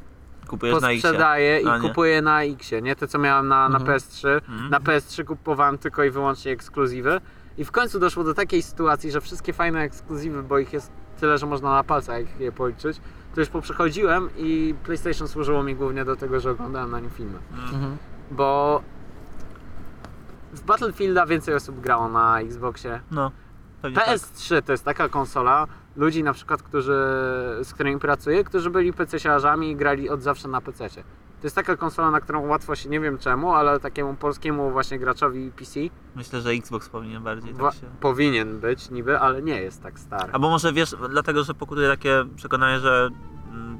Kupujesz na posprzedaję i kupuję na Xie, nie te co miałem na, na Mhm. PS3. Mhm. Na PS3 kupowałem tylko i wyłącznie ekskluzywy i w końcu doszło do takiej sytuacji, że wszystkie fajne ekskluzywy, bo ich jest tyle, że można na palcach je policzyć, to już poprzechodziłem i PlayStation służyło mi głównie do tego, że oglądałem na nim filmy. Mhm. Bo w Battlefielda więcej osób grało na Xboxie. No, pewnie tak. PS3 to jest taka konsola ludzi na przykład, którzy, z którymi pracuję, którzy byli PC-siarzami i grali od zawsze na PC. To jest taka konsola, na którą łatwo się, nie wiem czemu, ale takiemu polskiemu właśnie graczowi PC Myślę, że Xbox powinien bardziej tak się... powinien być niby, ale nie jest tak stary. Albo może wiesz, dlatego, że pokutuje takie przekonanie, że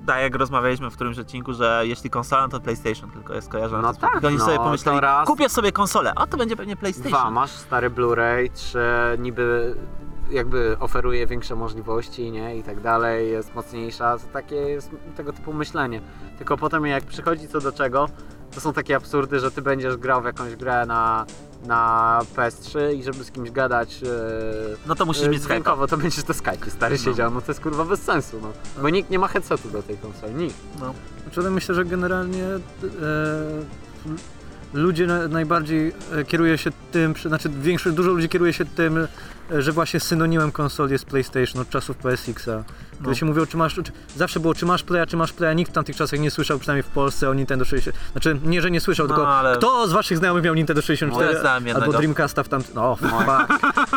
tak jak rozmawialiśmy w którymś odcinku, że jeśli konsola, to PlayStation tylko jest kojarzona. No tak, oni no, sobie pomyśleli, raz. kupię sobie konsolę, a to będzie pewnie PlayStation. Dwa, masz stary Blu-ray, trzy, niby jakby oferuje większe możliwości, nie, i tak dalej, jest mocniejsza, to takie jest tego typu myślenie. Tylko potem jak przychodzi co do czego, to są takie absurdy, że ty będziesz grał w jakąś grę na, na PS3 i żeby z kimś gadać e, No to musisz e, mieć Skype'a. to będziesz to Skype stary siedział, no to jest kurwa bez sensu, no. Bo nikt nie ma headsetu do tej konsoli, nikt. No. Znaczy, myślę, że generalnie e, ludzie na, najbardziej kieruje się tym, znaczy większość, dużo ludzi kieruje się tym, że właśnie synonimem konsoli jest PlayStation od czasów PSX-a. Kiedy No. się mówiło, czy masz, czy, zawsze było, czy masz Playa, czy masz Playa, nikt w tamtych czasach nie słyszał, przynajmniej w Polsce, o Nintendo 60. Znaczy, nie, że nie słyszał, No, tylko ale- kto z waszych znajomych miał Nintendo 64 No, albo jednego. Dreamcasta w tamtym... No, fuck.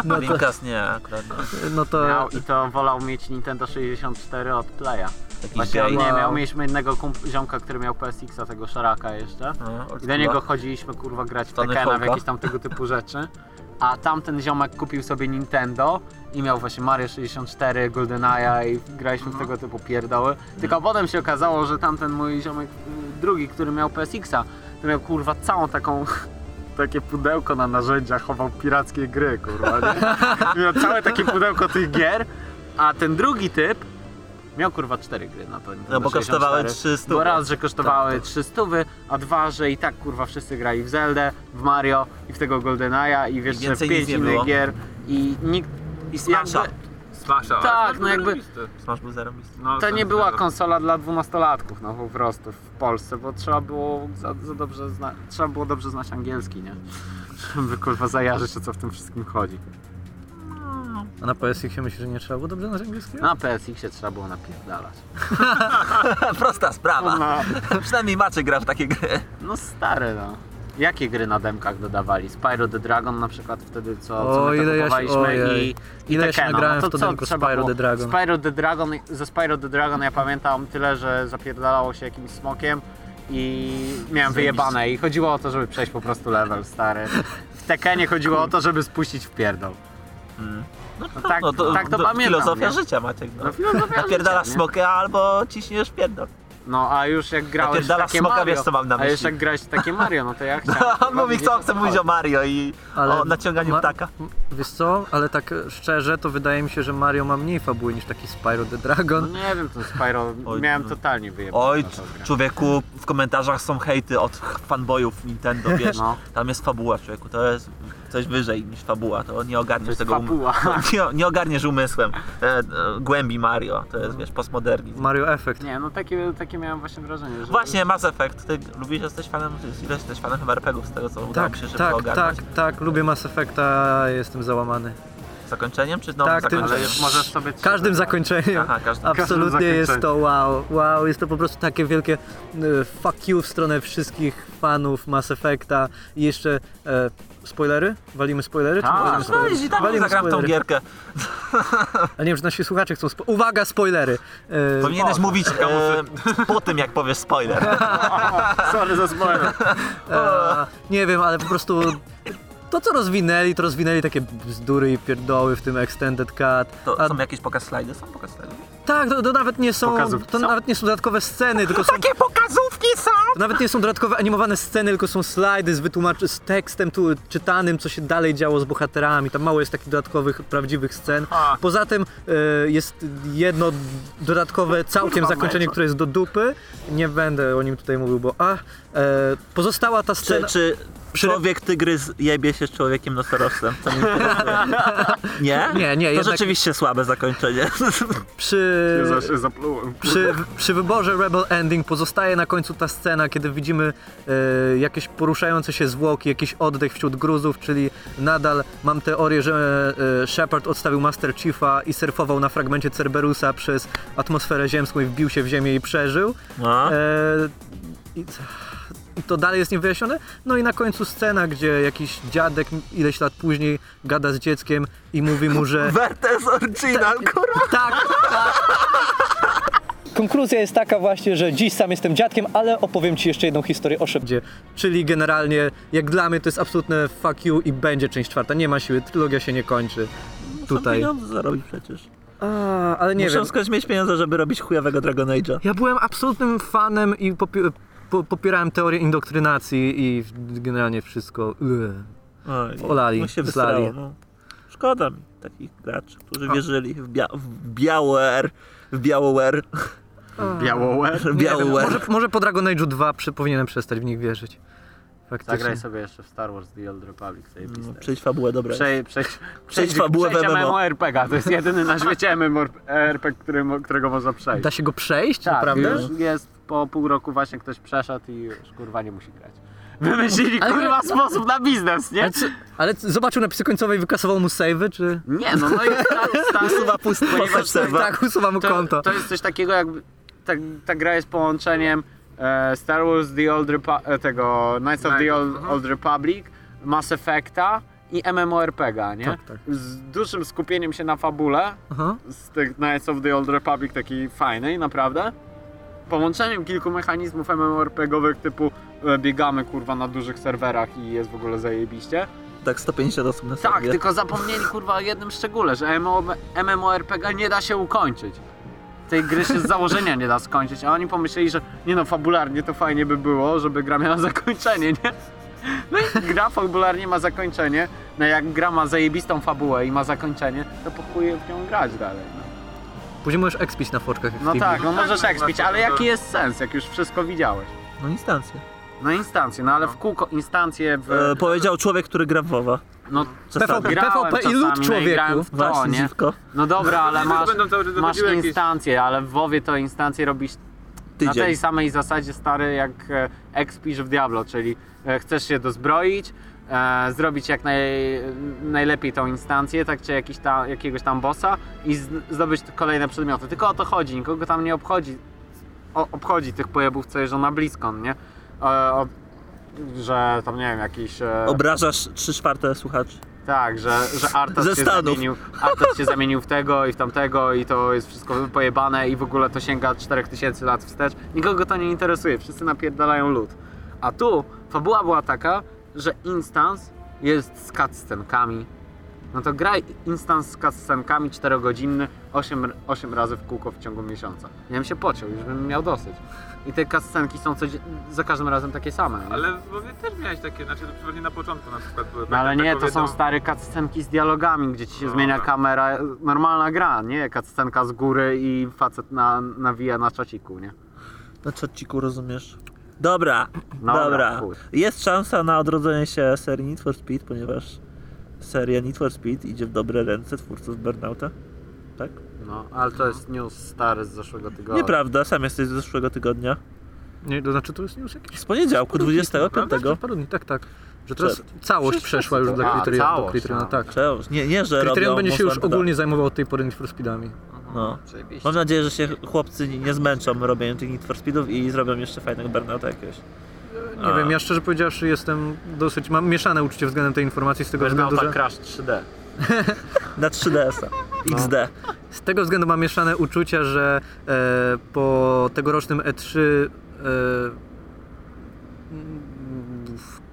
No to, Dreamcast nie, akurat no. no to... Miał, I to wolał mieć Nintendo 64 od Playa. Właśnie on nie miał, mieliśmy jednego ziomka, który miał PSX-a, tego szaraka jeszcze. No, I do niego chodziliśmy kurwa grać w Tony Tekkena, w jakieś tam tego typu rzeczy. A tamten ziomek kupił sobie Nintendo i miał właśnie Mario 64, GoldenEye i graliśmy w tego typu pierdoły. Tylko potem się okazało, że tamten mój ziomek y, drugi, który miał PSX-a, to miał kurwa całą taką <laughs> takie pudełko na narzędzia, chował pirackie gry, kurwa, nie? <laughs> Miał całe takie pudełko tych gier, a ten drugi typ miał kurwa cztery gry na to Nintendo No bo kosztowały 64. 300. Bo raz, że kosztowały Tak, tak. 300, a dwa, że i tak kurwa wszyscy grali w Zeldę, w Mario i w tego GoldenEye'a i wiesz, I że więcej pięć innych było. gier i nikt... I Smasha. jakby Smasha, Tak, no jakby-. Smash był zarobisty. No, To nie była zero. konsola dla dwunastolatków, no po prostu w Polsce, bo trzeba było za, za dobrze zna, trzeba było dobrze znać angielski, nie? <laughs> Żeby kurwa zajarzyć o co w tym wszystkim chodzi. A na PSX się myśli, że nie trzeba było dobrze angielskiego? Na PSX-ie trzeba było napierdalać. <laughs> Prosta sprawa. No, <laughs> Przynajmniej Maciek gra w takie gry. no stary no. Jakie gry na demkach dodawali? Spyro the Dragon na przykład wtedy, co, co O, my ile ja się- i, i Ile ja się Tekkena. nagrałem no w to co demko trzeba Spyro the Dragon. Spyro the Dragon, ze Spyro the Dragon ja pamiętam tyle, że zapierdalało się jakimś smokiem i miałem wyjebane i chodziło o to, żeby przejść po prostu level, stary. W Tekkenie chodziło o to, żeby spuścić w pierdol. No, tak- tak to pamiętam, Filozofia nie? życia Maciek. No. No filozofia <laughs> Napierdalasz życia, nie? smokę albo ciśniesz pierdol. No a już jak grałeś w takie smoka, Mario, wiesz, co mam na a już myśli. jak grałeś w takie Mario, no to ja <laughs> chciałem... On chyba mówi, co chce mówić o. Mario i o naciąganiu Ma- ptaka. Wiesz co, ale tak szczerze, to wydaje mi się, że Mario ma mniej fabuły niż taki Spyro the No Dragon. nie wiem, ten Spyro, <laughs> Oj, miałem no. totalnie wyjebane Oj, człowieku, w komentarzach są hejty od fanboyów Nintendo, wiesz, No. tam jest fabuła, człowieku, to jest coś wyżej niż fabuła, to nie ogarniesz tego um- fabuła. <laughs> nie, nie ogarniesz umysłem e, e, głębi Mario, to jest, wiesz, postmodernizm. Mario Effect. Nie, no takie, takie miałem właśnie wrażenie, że... Właśnie, Mass Effect, ty lubisz, jesteś fanem, ile jesteś fanem chyba RPGów z tego, co udało Tak, mi się szybko tak, ogarnąć. tak, tak, lubię Mass Effecta, jestem załamany. Zakończeniem, czy nowym Tak, tym- zakończeniem? już możesz sobie... Każdym zakończeniem. Aha, każdy. Absolutnie Każdym jest to wow, wow, jest to po prostu takie wielkie e, fuck you w stronę wszystkich fanów Mass Effecta i jeszcze e, spoilery? Walimy spoilery? czy Tak, walimy No spoilery? i tam Walimy zagram w tą spoilery. gierkę. <laughs> Ale nie wiem, czy nasi słuchacze chcą spo... Uwaga, spoilery! E, Powinieneś mówić e, <laughs> po tym, jak powiesz spoiler. <laughs> Sorry za spoiler. e, nie wiem, ale po prostu to co rozwinęli, to rozwinęli takie bzdury i pierdoły w tym Extended Cut. To A, są jakieś pokaz slajdy? Są pokaz slajdów? Tak, to, to nawet nie są, Pokazówki to są? nawet nie są dodatkowe sceny, tylko są <laughs> Takie pokazówki są! To nawet nie są dodatkowe animowane sceny, tylko są slajdy z wytłumacz- z tekstem tu czytanym, co się dalej działo z bohaterami. Tam mało jest takich dodatkowych, prawdziwych scen. A. Poza tym e, jest jedno dodatkowe całkiem Kurwa, zakończenie, które jest do dupy. Nie będę o nim tutaj mówił, bo a, e, pozostała ta Czy, scena... czy człowiek tygrys jebie się z człowiekiem nosorożcem? To mi. <laughs> Nie? Nie, nie, To jednak- rzeczywiście słabe zakończenie. Przy, przy, przy wyborze Rebel Ending pozostaje na końcu ta scena, kiedy widzimy e, jakieś poruszające się zwłoki, jakiś oddech wśród gruzów, czyli nadal mam teorię, że e, Shepard odstawił Master Chiefa i surfował na fragmencie Cerberusa przez atmosferę ziemską i wbił się w ziemię i przeżył. No. E, I to dalej jest niewyjaśnione. No i na końcu scena, gdzie jakiś dziadek ileś lat później gada z dzieckiem i mówi mu, że <laughs> Vertes Original, kurwa! tak, Konkluzja jest taka właśnie, że dziś sam jestem dziadkiem, ale opowiem ci jeszcze jedną historię o szepcie. Czyli generalnie, jak dla mnie, to jest absolutne fuck you i będzie część czwarta. Nie ma siły, trylogia się nie kończy. Tutaj. pieniądze zarobić przecież. A, ale nie Muszę wiem. skądś mieć pieniądze, żeby robić chujowego Dragon Age'a. Ja byłem absolutnym fanem i popi- po, popierałem teorię indoktrynacji i generalnie wszystko. Olali, no się wysrało, no. Szkoda mi takich graczy, którzy wierzyli w, bia- w Białoware, w Białoware, wiem, Białoware. może, może po Dragon Age'u 2 przy, powinienem przestać w nich wierzyć. Faktycznie. Zagraj sobie jeszcze w Star Wars The Old Republic. No, Przejdź fabułę, dobra. Przejdź, przejdź, <laughs> Przejdź fabułę przejdź MMO. MMORPG, to jest jedyny na świecie MMORPG, który, którego można przejść. Da się go przejść, tak, naprawdę? już jest po pół roku właśnie ktoś przeszedł i już kurwa nie musi grać. Wymyślili Ale- kurwa sposób na biznes, nie? Ale, co, ale zobaczył napisy końcowe i wykasował mu save'y, czy... Nie, no no i <laughs> tak, tak, Usuwa pust- ponieważ. Tak, usuwa mu konto. to, to jest coś takiego jakby, ta, ta gra jest połączeniem Star Wars The Old Repu- e, tego Knights of the Old, Old Republic, Mass Effecta i MMORPG, nie? Tak, tak. Z dużym skupieniem się na fabule, Aha. z tych Knights of the Old Republic takiej fajnej, naprawdę. Połączeniem kilku mechanizmów MMORPGowych typu e, biegamy kurwa na dużych serwerach i jest w ogóle zajebiście. Tak 150 osób na Tak, serwie. tylko zapomnieli kurwa o jednym szczególe, że MMO, MMORPG nie da się ukończyć. Tej gry się z założenia nie da skończyć, a oni pomyśleli, że nie no, fabularnie to fajnie by było, żeby gra miała <laughs> zakończenie, nie? No i gra fabularnie ma zakończenie, no jak gra ma zajebistą fabułę i ma zakończenie, to po chuj w nią grać dalej. No, Później możesz expić na foczkach jak w no Stevie. tak, no możesz tak, expić, ale jaki jest sens, jak już wszystko widziałeś? No instancje. No instancje, no ale w kółko instancje w... E, powiedział człowiek, który gra w WoWa. No PvP i lud no człowieku. w to, Właśnie, nie? dziwko. No dobra, ale masz, masz jakieś- instancje, ale w WoWie to instancje robisz na Tydzień. tej samej zasadzie stary jak e, expisz w Diablo, czyli e, chcesz się dozbroić, e, zrobić jak naj, najlepiej tą instancję, tak czy jakiś tam, jakiegoś tam bossa i z, zdobyć kolejne przedmioty. Tylko o to chodzi, nikogo tam nie obchodzi, o, obchodzi tych pojebów, co jeżdżą na BlizzCon, nie? E, o, że tam nie wiem, jakiś... E, Obrażasz 3 czwarte słuchaczy. tak, że, że Artas Ze się zamienił, Artas się zamienił w tego i w tamtego i to jest wszystko pojebane i w ogóle to sięga 4000 lat wstecz. Nikogo to nie interesuje, wszyscy napierdalają lód. A tu fabuła była taka, że instans jest z cutscenkami. No to graj instans z cutscenkami 4-godzinny 8, 8 razy w kółko w ciągu miesiąca. Ja bym się pociął, już bym miał dosyć. I te cutscenki są codzien- za każdym razem takie same. nie? Ale w WoWie też miałeś takie, znaczy przynajmniej na początku na przykład były. No ale nie, taką to są jedną- stare cutscenki z dialogami, gdzie ci się No, zmienia tak. kamera, normalna gra, nie? Cutscenka z góry i facet na, nawija na czaciku, nie? Na czaciku rozumiesz? Dobra, No dobra. dobra, chuj. Jest szansa na odrodzenie się serii Need for Speed, ponieważ seria Need for Speed idzie w dobre ręce twórców Burnouta. Tak? No, ale to jest news stary z zeszłego tygodnia. Nieprawda, sam jesteś z zeszłego tygodnia. Nie, to znaczy to jest news jakiś. Z poniedziałku, 25. Prawda? Paru dni, tak, tak. Że teraz całość przeszła już dla A, Criterion. do całość, Criterion a. tak. Czemu? Nie, nie, że Criterion będzie się już ogólnie zajmował od tej pory Need for Speedami. No. Mam nadzieję, że się chłopcy nie zmęczą robieniem tych Need for Speedów i zrobią jeszcze fajnego Burnouta jakiegoś. Nie wiem, ja szczerze powiedziawszy jestem dosyć, mam mieszane uczucie względem tej informacji z tego względu, Burnouta że Crash 3D. <laughs> Na 3DS-a. No. XD. z tego względu mam mieszane uczucia, że e, po tegorocznym E3 e,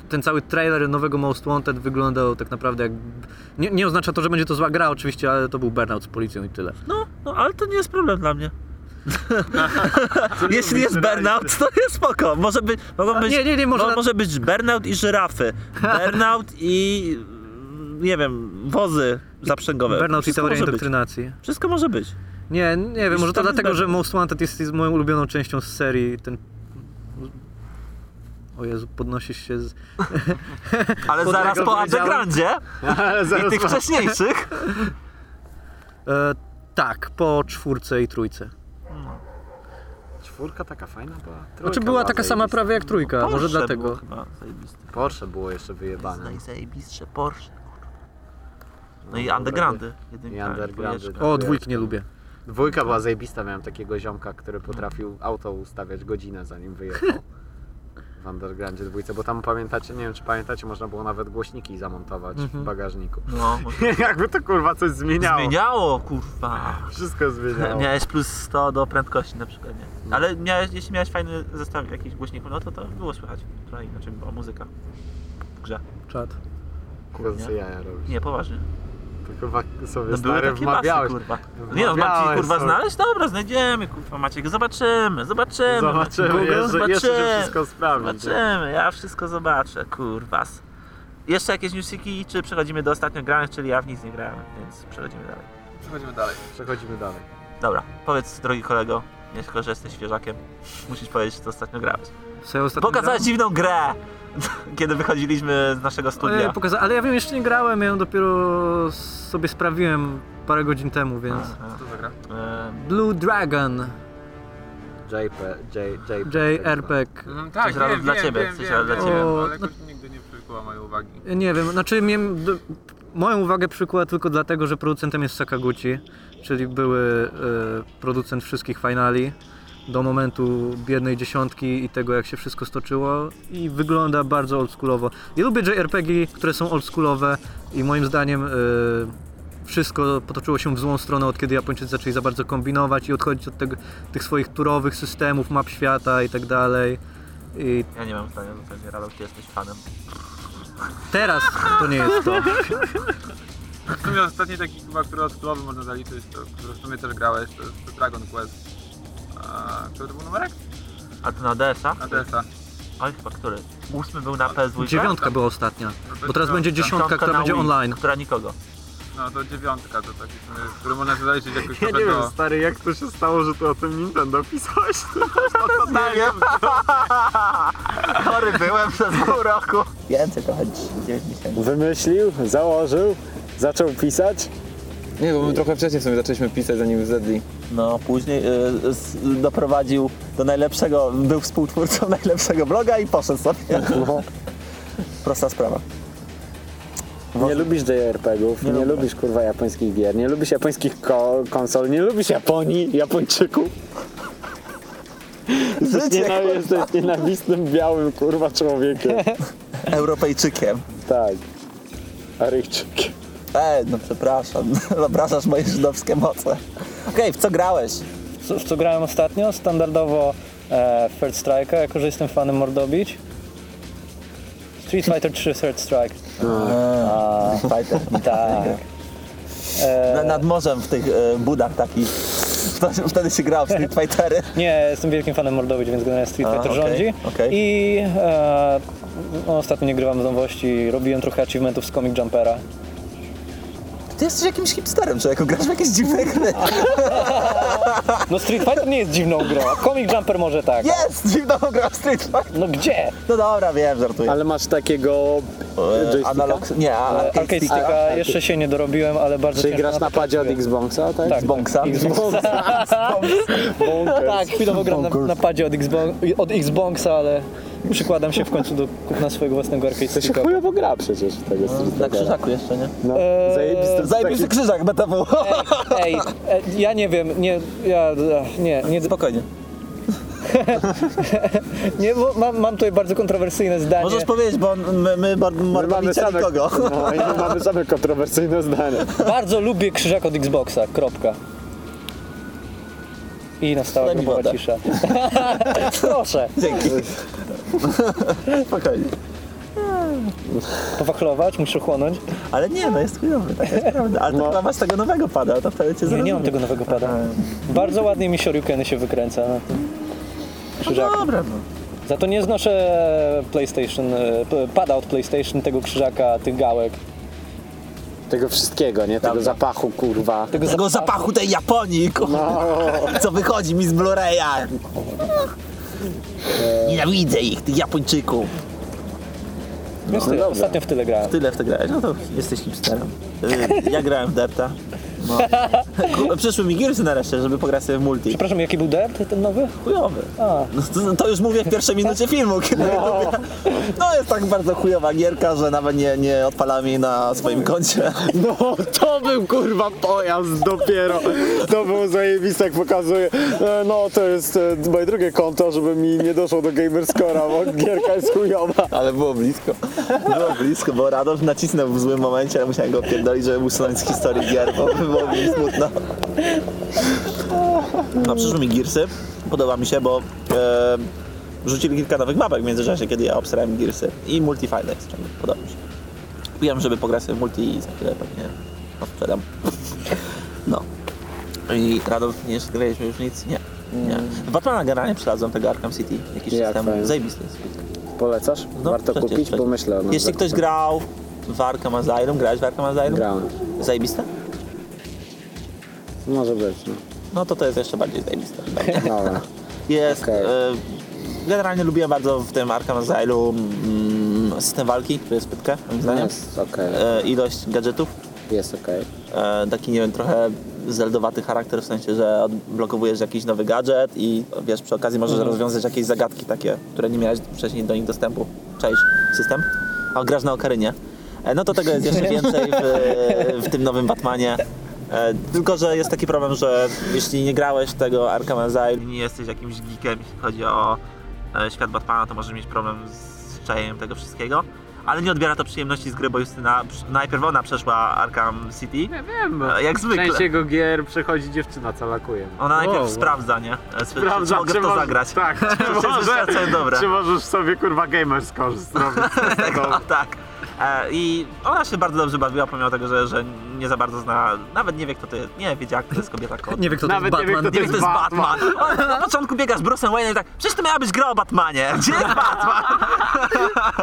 ten cały trailer nowego Most Wanted wyglądał tak naprawdę jak... Nie, nie oznacza to, że będzie to zła gra oczywiście, ale to był burnout z policją i tyle. No, no, ale to nie jest problem dla mnie. <laughs> <laughs> Jeśli jest burnout, to jest spoko. Może być, mogą być, nie, nie, nie, może mo- na- może być burnout i żyrafy. <laughs> Burnout i nie wiem, wozy zaprzęgowe. Burnout i teoria może być. indoktrynacji. Wszystko może być. Nie, nie wiem, może to dlatego, że. Most Wanted jest, jest moją ulubioną częścią z serii. Ten... O Jezu, podnosisz się z... <laughs> Ale zaraz po undergroundzie <laughs> i tych wcześniejszych. <laughs> E, tak, po czwórce i trójce. Czwórka taka fajna była. Znaczy Trójka była taka sama prawie jak trójka, może Porsche dlatego. było chyba zajebiste. Porsche było jeszcze wyjebane. Najzajebistsze Porsche. No i dobra, undergroundy. I undergroundy. dwójeczka. O, dwójki nie lubię. Dwójka była zajebista, miałem takiego ziomka, który potrafił auto ustawiać godzinę zanim wyjechał. W Undergroundzie dwójce, bo tam pamiętacie, nie wiem czy pamiętacie, można było nawet głośniki zamontować w bagażniku. No, <laughs> Jakby to kurwa coś zmieniało. zmieniało, kurwa. Wszystko zmieniało. Miałeś plus 100 do prędkości na przykład, nie? Ale miałeś, jeśli miałeś fajny zestaw jakichś głośników, no to to było słychać. Trochę inaczej była muzyka w grze. Czad. Kurwa, co jaja robisz. Nie, poważnie. To kurwa sobie No były stary takie basy, wmawiałeś. kurwa. Nie no, mam ci kurwa sobie. znaleźć? Dobra, znajdziemy, kurwa Maciek, zobaczymy, zobaczymy. Zobaczymy, Google, jeszcze, jeszcze się zobaczymy. wszystko sprawdzi. Zobaczymy, ja wszystko zobaczę, kurwa. Jeszcze jakieś newsiki, czy przechodzimy do ostatnio granych, czyli ja w nic nie grałem, więc przechodzimy dalej. Przechodzimy dalej. Przechodzimy dalej. Dobra, powiedz drogi kolego, nie tylko, że jesteś świeżakiem, musisz powiedzieć, co ostatnio grałeś. Co ja ostatnio Pokazałeś dziwną grę, <laughs> kiedy wychodziliśmy z naszego E, studia. pokaza- ale ja wiem, jeszcze nie grałem, ja ją dopiero sobie sprawiłem parę godzin temu, więc... Aha. Co to za gra? Ehm, Blue Dragon, JP, J, J, JRPG. Mm, tak, Coś rano wiem, dla ciebie, wiem, coś wiem, dla wiem, ciebie. Ale O, jakoś nigdy nie przykuła mojej uwagi. Nie wiem, znaczy miałem, do, moją uwagę przykuła tylko dlatego, że producentem jest Sakaguchi, czyli były e, producent wszystkich finali do momentu biednej dziesiątki i tego jak się wszystko stoczyło i wygląda bardzo oldschoolowo. Ja lubię JRPG, które są oldschoolowe i moim zdaniem e, wszystko potoczyło się w złą stronę od kiedy Japończycy zaczęli za bardzo kombinować i odchodzić od tego, tych swoich turowych systemów, map świata i tak dalej. I ja nie mam zdania w zasadzie, Radol, ty jesteś fanem. teraz to nie jest to. W sumie ostatni taki chyba, który od klubu można zaliczyć, to, który w sumie też grałeś, to jest Dragon Quest. A, który to był numerek? A to na DS-a? Na DS-a. Oj, chyba który? Ósmy był na PS2? Dziewiątka była ostatnia. No Bo teraz będzie dziesiątka, która na będzie Wii, online. Która nikogo. No to dziewiątka to taki w sumie, który można zaliczyć jakoś Ja trochę nie do... wiem, stary, jak to się stało, że ty o tym Nintendo pisałeś? <laughs> Nie wiem. Chory byłem przez pół roku. Więcej trochę, 9 miesięcy. Wymyślił, założył, zaczął pisać. Nie, bo my trochę wcześniej w sumie zaczęliśmy pisać, zanim zedli. No, później y, s- doprowadził do najlepszego, był współtwórcą <laughs> najlepszego bloga i poszedł sobie. No. Prosta sprawa. Nie lubisz JRPG-ów, nie, lubię. lubisz kurwa japońskich gier, nie lubisz japońskich ko- konsol, nie lubisz Japonii, Japończyków. <laughs> Jesteś, Życie, niena- kurwa. jesteś nienawistnym białym kurwa człowiekiem. Europejczykiem. Tak. Aryjczykiem. Ej, no przepraszam, <laughs> obrażasz moje żydowskie moce. Okej, w co grałeś? Co, w co grałem ostatnio? Standardowo e, Third Strike'a, jako że jestem fanem Mordobić. Street Fighter 3 Third Strike. A, fighter. <laughs> Tak. E, Na, nad morzem w tych e, budach takich. Wtedy- się grał w Street <laughs> Fightery. Nie, jestem wielkim fanem Mordowic, więc generalnie Street A, Fighter okej, rządzi. okej. I e, no, ostatnio nie grywam w nowości, robiłem trochę achievementów z Comic Jumpera. Ty jesteś jakimś hipsterem, człowieku, grasz w jakieś dziwne gry. <laughs> No Street Fighter nie jest dziwną grą, a Comic Jumper może tak. Jest! Dziwną gra w Street Fighter. No gdzie? No dobra, wiem, żartuję. Ale masz takiego E, joysticka? Analog... Nie, E, arcade Arcade sticka. Sticka jeszcze się nie dorobiłem, ale bardzo Czyli grasz na padzie od pracuję. Xboxa, tak? Tak, Xboxa. Xboxa. <laughs> tak, chwilowo gram na, na padzie od, Xbox, od Xboxa, ale przykładam się w końcu do kupna swojego własnego arcade To się sticka. chujowo gra przecież tego Street Na krzyżaku jeszcze, nie? No, Eee, zajebisty, Zajebisty taki- krzyżak BTW. Ej, e, ja nie wiem, nie, ja, e, nie, nie, Spokojnie. <laughs> nie bo mam, mam tutaj bardzo kontrowersyjne zdanie. Możesz powiedzieć, bo my, my bar- My mamy same, nikogo. no, i my mamy same kontrowersyjne zdania. Bardzo lubię krzyżak od Xboxa, kropka. I nastała Daj mi grupowa wodę. cisza. <laughs> Proszę, Dzięki. Spokojnie. powachlować, muszę chłonąć. Ale nie, no jest chujowy, tak jest prawda. Ale to chyba masz tego nowego pada, to wtedy cię Nie, zrozumie. nie mam tego nowego pada. Bardzo ładnie mi Shoryukeny się wykręca na tym krzyżaku. Dobra, no. Za to nie znoszę PlayStation, e, p- pada od PlayStation, tego krzyżaka, tych gałek. Tego wszystkiego, nie? Tego Dobra. zapachu, kurwa. Tego Tego zapachu tej Japonii, kurwa, co wychodzi mi z Blu-raya. Nienawidzę ich, tych Japończyków. Więc tyle, dobra. ostatnio w tyle grałem. Tyle w to grałeś, no to jesteś hipsterem. Y, Ja grałem w Derta. No. <laughs> Przyszły mi Gearsy nareszcie, żeby pograć sobie w multi. Przepraszam, jaki był Dirt, ten nowy? Chujowy. A, No to, to już mówię w pierwszej minucie filmu. Kiedy <laughs> no. no jest tak bardzo chujowa gierka, że nawet nie, nie odpalałem jej na swoim koncie. No, to był kurwa pojazd dopiero. To było zajebiste, jak pokazuje. E, No, to jest e, moje drugie konto, żeby mi nie doszło do Gamerscora, bo gierka jest chujowa. Ale było blisko. Było blisko, bo Radolf nacisnął w złym momencie, ale musiałem go pierdolić, żeby usunąć z historii gier, bo było mi smutno. No przyszły mi Gearsy, podoba mi się, bo e, wrzucili kilka nowych mapek w międzyczasie, kiedy ja obsrałem Gearsy. I multifile jest ciągle, podoba mi się. Kupiłem, żeby pograć sobie w multi i za chwilę pewnie odsprzedam. No. I Radolf, nie graliśmy już nic? Nie. Nie. W Batmana generalnie przylazłem tego Arkham City jakiś Jak czas temu. fajnie. Zajebisty jest. Polecasz? No, Warto przecież, kupić, przecież. bo myślę o Jeśli ktoś grał w Arkham Asylum, grałeś w Arkham Asylum? Grałem. Zajebiste? Może być, no. No to to jest jeszcze bardziej zajebiste. Dobra. <laughs> Jest, Okej. e, generalnie lubiłem bardzo w tym Arkham Asylum mm, system walki, który jest pytkę, moim zdaniem. Jest okej, E, ilość gadżetów, jest okej. e, taki nie wiem, trochę zeldowaty charakter, w sensie, że odblokowujesz jakiś nowy gadżet i wiesz, przy okazji możesz rozwiązać jakieś zagadki takie, które nie miałeś wcześniej do nich dostępu. Cześć, system. A grasz na Okarynie. No to tego jest jeszcze <laughs> więcej w, w tym nowym Batmanie. E, tylko, że jest taki problem, że jeśli nie grałeś tego Arkham Asylum, nie jesteś jakimś geekiem, jeśli chodzi o e, świat Batmana, to możesz mieć problem z czajeniem tego wszystkiego. Ale nie odbiera to przyjemności z gry, bo Justyna, najpierw ona przeszła Arkham City, Ja wiem, E, jak zwykle. Część jego gier przechodzi dziewczyna, co lakuje. Ona najpierw Wow, sprawdza, nie? Czy, Sprawdza, czy mogę w to może- zagrać. Tak, <laughs> czy, Czy może, czy możesz sobie kurwa gamer skorzystać. Tego, <laughs> tak. E, I ona się bardzo dobrze bawiła, pomimo tego, że, że nie za bardzo zna, nawet nie wie kto to jest, nie wie jak to jest kobieta kot. Nie wie kto to Nawet jest Batman. kto Nie wie, kto jest Batman. On na początku biega z Bruce'em Wayne'em i tak, przecież to miała być gra o Batmanie. Gdzie jest Batman?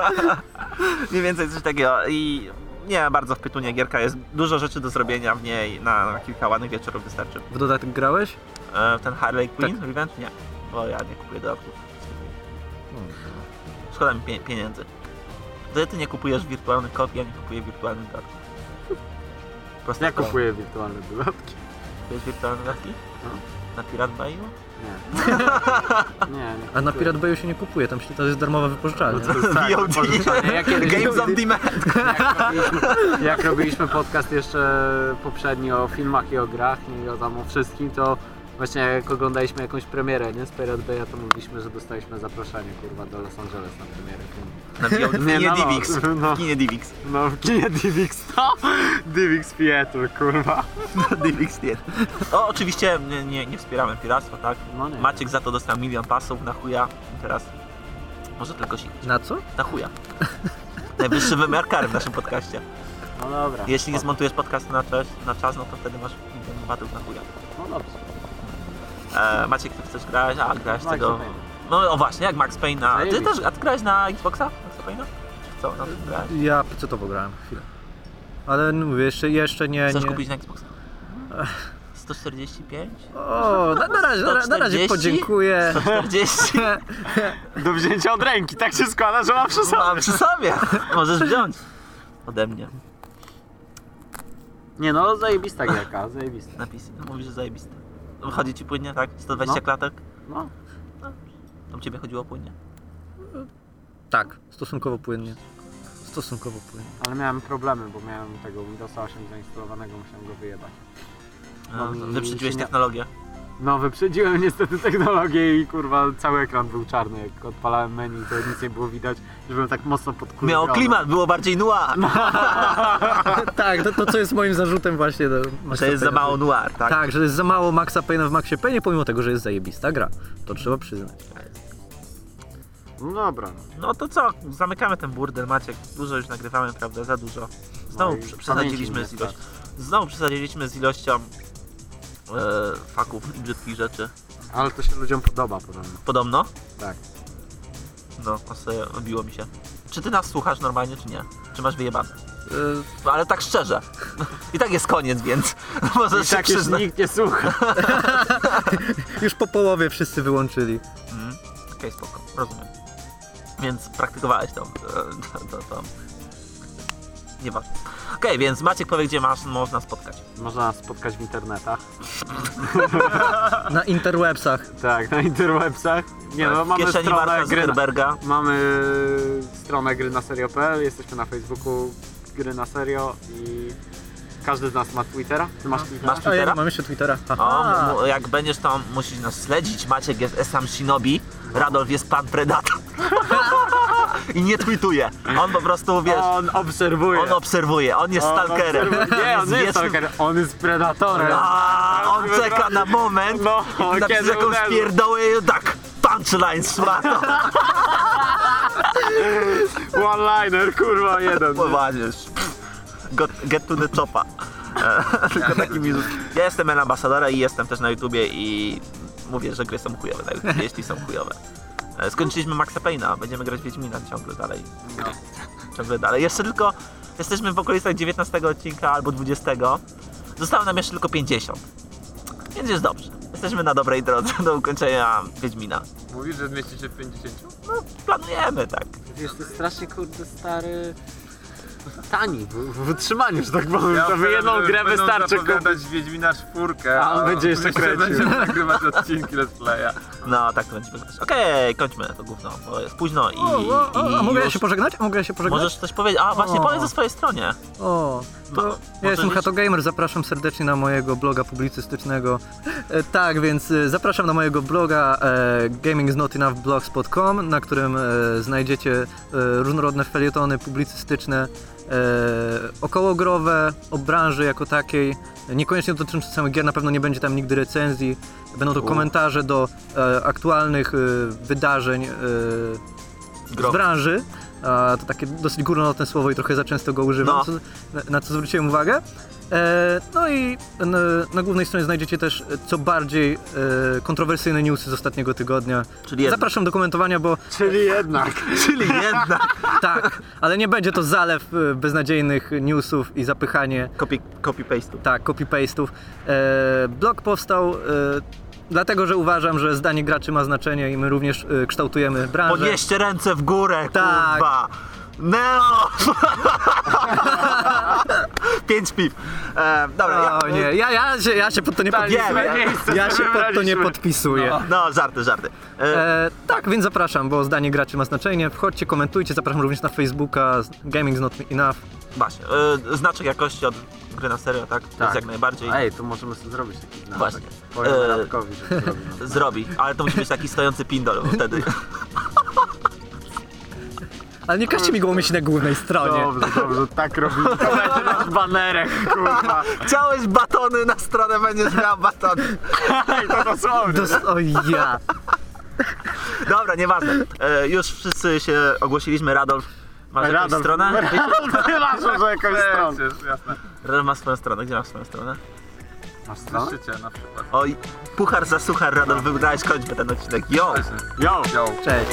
<laughs> Mniej więcej coś takiego. I nie, bardzo wpytunie gierka jest. Dużo rzeczy do zrobienia w niej na, na kilka ładnych wieczorów wystarczy. W dodatek grałeś? E, ten Harley Quinn Revenge? Nie, bo ja nie kupuję dodatków. szkoda mi pie- pieniędzy. Ty, ty nie kupujesz wirtualnych kopii, ja nie kupuję wirtualnych dodatków. Prosta Ja sprawa. kupuję wirtualne dodatki. Kupujesz wirtualne dodatki? No. Na Pirate Bayu? Nie. <laughs> Nie, nie. A na kupuję. Pirate Bayu się nie kupuje, tam się, to jest darmowe wypożyczalnie. Tak, VOD. wypożyczalnie. Ja kiedyś- Games on Demand. jak robiliśmy, jak robiliśmy podcast jeszcze poprzedni o filmach i o grach i o tam o wszystkim, to właśnie jak oglądaliśmy jakąś premierę, nie? Z Pirate Bay'a, to mówiliśmy, że dostaliśmy zaproszenie, kurwa, do Los Angeles na premierę filmu. Na <laughs> Nie, no, no. Divix. No. W kinie Divix. No, w kinie Divix, to? Divix Theatre, kurwa. Divix nie. O, oczywiście nie, nie, nie wspieramy piractwa, tak? No nie. Maciek za to dostał milion pasów na chuja. I teraz może tylko się Na co? na chuja. Najwyższy wymiar kary w naszym podcaście. No dobra. Jeśli nie zmontujesz podcastu na czas, na czas no to wtedy masz milion batów na chuja. No dobrze. E, Maciek, ty chcesz grać? A, grałeś Max tego... No o właśnie, jak Max Payne na... Ty też, a ty grałeś na Xboxa? Maxa Payne'a? Co? Na tym grałeś? Ja PC-towo grałem chwilę. Ale no mówię, jeszcze, jeszcze nie... Chcesz nie... kupić na Xboxa? 145? O, na, na, razie, na, na razie 140? podziękuję. 140? <laughs> Do wzięcia od ręki, tak się składa, że mam przy sobie. Mam przy sobie. Możesz wziąć. Ode mnie. Nie no, zajebista gierka, zajebista. Napisy. No, mówisz, że zajebiste. Wychodzi ci płynnie, tak? 120 No. klatek? No. To u ciebie chodziło płynnie. Tak, stosunkowo płynnie. Stosunkowo płynnie. Ale miałem problemy, bo miałem tego Windowsa 8 zainstalowanego, musiałem go wyjebać. No, No, wyprzedziłeś technologię. No, wyprzedziłem niestety technologię i kurwa cały ekran był czarny. Jak odpalałem menu, to nic nie było widać, że byłem tak mocno podkurwiony. Miało klimat, było bardziej noir. <laughs> tak, to, to co jest moim zarzutem właśnie do Maxa Że jest za Payne'a. mało noir, tak? Tak, że jest za mało Maxa Payne'a w Maxie Payne, pomimo tego, że jest zajebista gra. To trzeba przyznać. No dobra. No to co? Zamykamy ten burdel, Maciek. Dużo już nagrywamy, prawda? Za dużo. Znowu No i przesadziliśmy z ilością. Znowu przesadziliśmy z ilością faków i brzydkich rzeczy. Ale to się ludziom podoba podobno. Podobno? Tak. No, obiło mi się. Czy ty nas słuchasz normalnie, czy nie? Czy masz wyjebane? Yy, No, ale tak szczerze. I tak jest koniec, więc <laughs> możesz I się tak już przyznać. nikt nie słucha. <laughs> już po połowie wszyscy wyłączyli. Mm, Okej, spoko, rozumiem. Więc praktykowałeś to. To, to, to. Nieważne. Okej, więc Maciek powie, gdzie masz, można spotkać. Można nas spotkać w internetach. <laughs> Na interwebsach. Tak, na interwebsach. Nie no, w mamy kieszeni stronę Marka gry na, Zuckerberga. Mamy stronę gry na serio.pl, jesteśmy na Facebooku gry na serio i każdy z nas ma Twittera. Ty masz Twittera? Masz A ja Twittera? mam jeszcze Twittera. O, jak będziesz tam, musisz nas śledzić. Maciek jest Esam Shinobi, Radolf jest Pan Predator. <laughs> I nie tweetuje. On po prostu, wiesz, On obserwuje. on obserwuje, on jest On stalkerem. obserwuje. Nie, on nie jest wiecznym- stalkerem, on jest predatorem. A, on czeka na moment No, i napisze jakąś pierdołę i tak, punchline szmato. <laughs> One-liner, kurwa, jeden. Poważniesz. Got, get to the chopa. E, <laughs> Tylko taki minus. Ja jestem El Ambasadora i jestem też na YouTubie i mówię, że gry są chujowe YouTubie, jeśli są chujowe. E, Skończyliśmy Maxa Payne'a, będziemy grać Wiedźmina ciągle dalej. Ciągle dalej. Jeszcze tylko jesteśmy w okolicach 19 odcinka albo 20. Zostało nam jeszcze tylko 50. Więc jest dobrze. Jesteśmy na dobrej drodze do ukończenia Wiedźmina. Mówisz, że zmieści się w 50? No, planujemy, tak. Jesteś strasznie, kurde, stary... Tani w, w utrzymaniu, że tak powiem. Ja to jedną że grę będą wystarczy kupić. Wiedźmina czwórkę, A on będzie jeszcze kręcił. będziemy nagrywać odcinki Let's Playa. No, tak to będzie wyglądać. Okej, kończmy to gówno, bo jest późno i, O, o, o, a i mogę ja już się pożegnać? A mogę ja się pożegnać? możesz coś powiedzieć. A, właśnie, O. powiedz o swojej stronie. O, to No, ja jestem gdzieś- Hato Gamer, zapraszam serdecznie na mojego bloga publicystycznego. E, tak, więc e, zapraszam na mojego bloga e, na którym e, znajdziecie e, różnorodne felietony publicystyczne, okołogrowe, o branży jako takiej. Niekoniecznie dotyczące samych gier, na pewno nie będzie tam nigdy recenzji. Będą to U. komentarze do e, aktualnych e, wydarzeń e, z branży. A, to takie dosyć górnolotne słowo i trochę za często go używam, No. co, na, na co zwróciłem uwagę. E, no i na, głównej stronie znajdziecie też e, co bardziej e, kontrowersyjne newsy z ostatniego tygodnia. Czyli jednak. Zapraszam do komentowania, bo Czyli jednak. <laughs> Czyli jednak. <laughs> tak, ale nie będzie to zalew beznadziejnych newsów i zapychanie Copy, copy paste'u. tak, copy-paste'ów. Blog powstał dlatego, że uważam, że zdanie graczy ma znaczenie i my również kształtujemy branżę. Podnieście ręce w górę, Tak. kurwa! Neo! <laughs> Pięć piw. E, dobra, ja, O nie, ja, ja, się, ja się pod to nie podpisuję. miejsce, Ja się pod to nie podpisuję. no żarty, żarty. E, E, tak, więc zapraszam, bo zdanie graczy ma znaczenie. Wchodźcie, komentujcie, zapraszam również na Facebooka. Gaming's not enough. Właśnie, e, znaczek jakości od gry na serio, tak? To jest Tak. jak najbardziej. Ej, to możemy sobie zrobić taki znaczek. Właśnie. Powiem E, Radkowi, że zrobimy. Zrobi, ale to musi być taki stojący pindol, bo wtedy. <laughs> Ale nie każcie mi go umieścić na głównej stronie. Dobrze, dobrze, tak robimy. To będzie nasz banerek, kurwa. Chciałeś batony na stronę, będziesz miał batony. Ej, to dosłownie. Dos- o ja. Dobra, nieważne. E, już wszyscy się ogłosiliśmy, Radolf. Masz jakąś Radolf, stronę? Ty <laughs> masz może jakąś stronę. Przecież, jasne. Radolf ma swoją stronę. Gdzie masz swoją stronę? Masz Na stronę? szczycie na przykład. Oj, puchar za suchar, Radolf, wygrałeś kończmy ten odcinek. Yo! Yo! Yo. Cześć.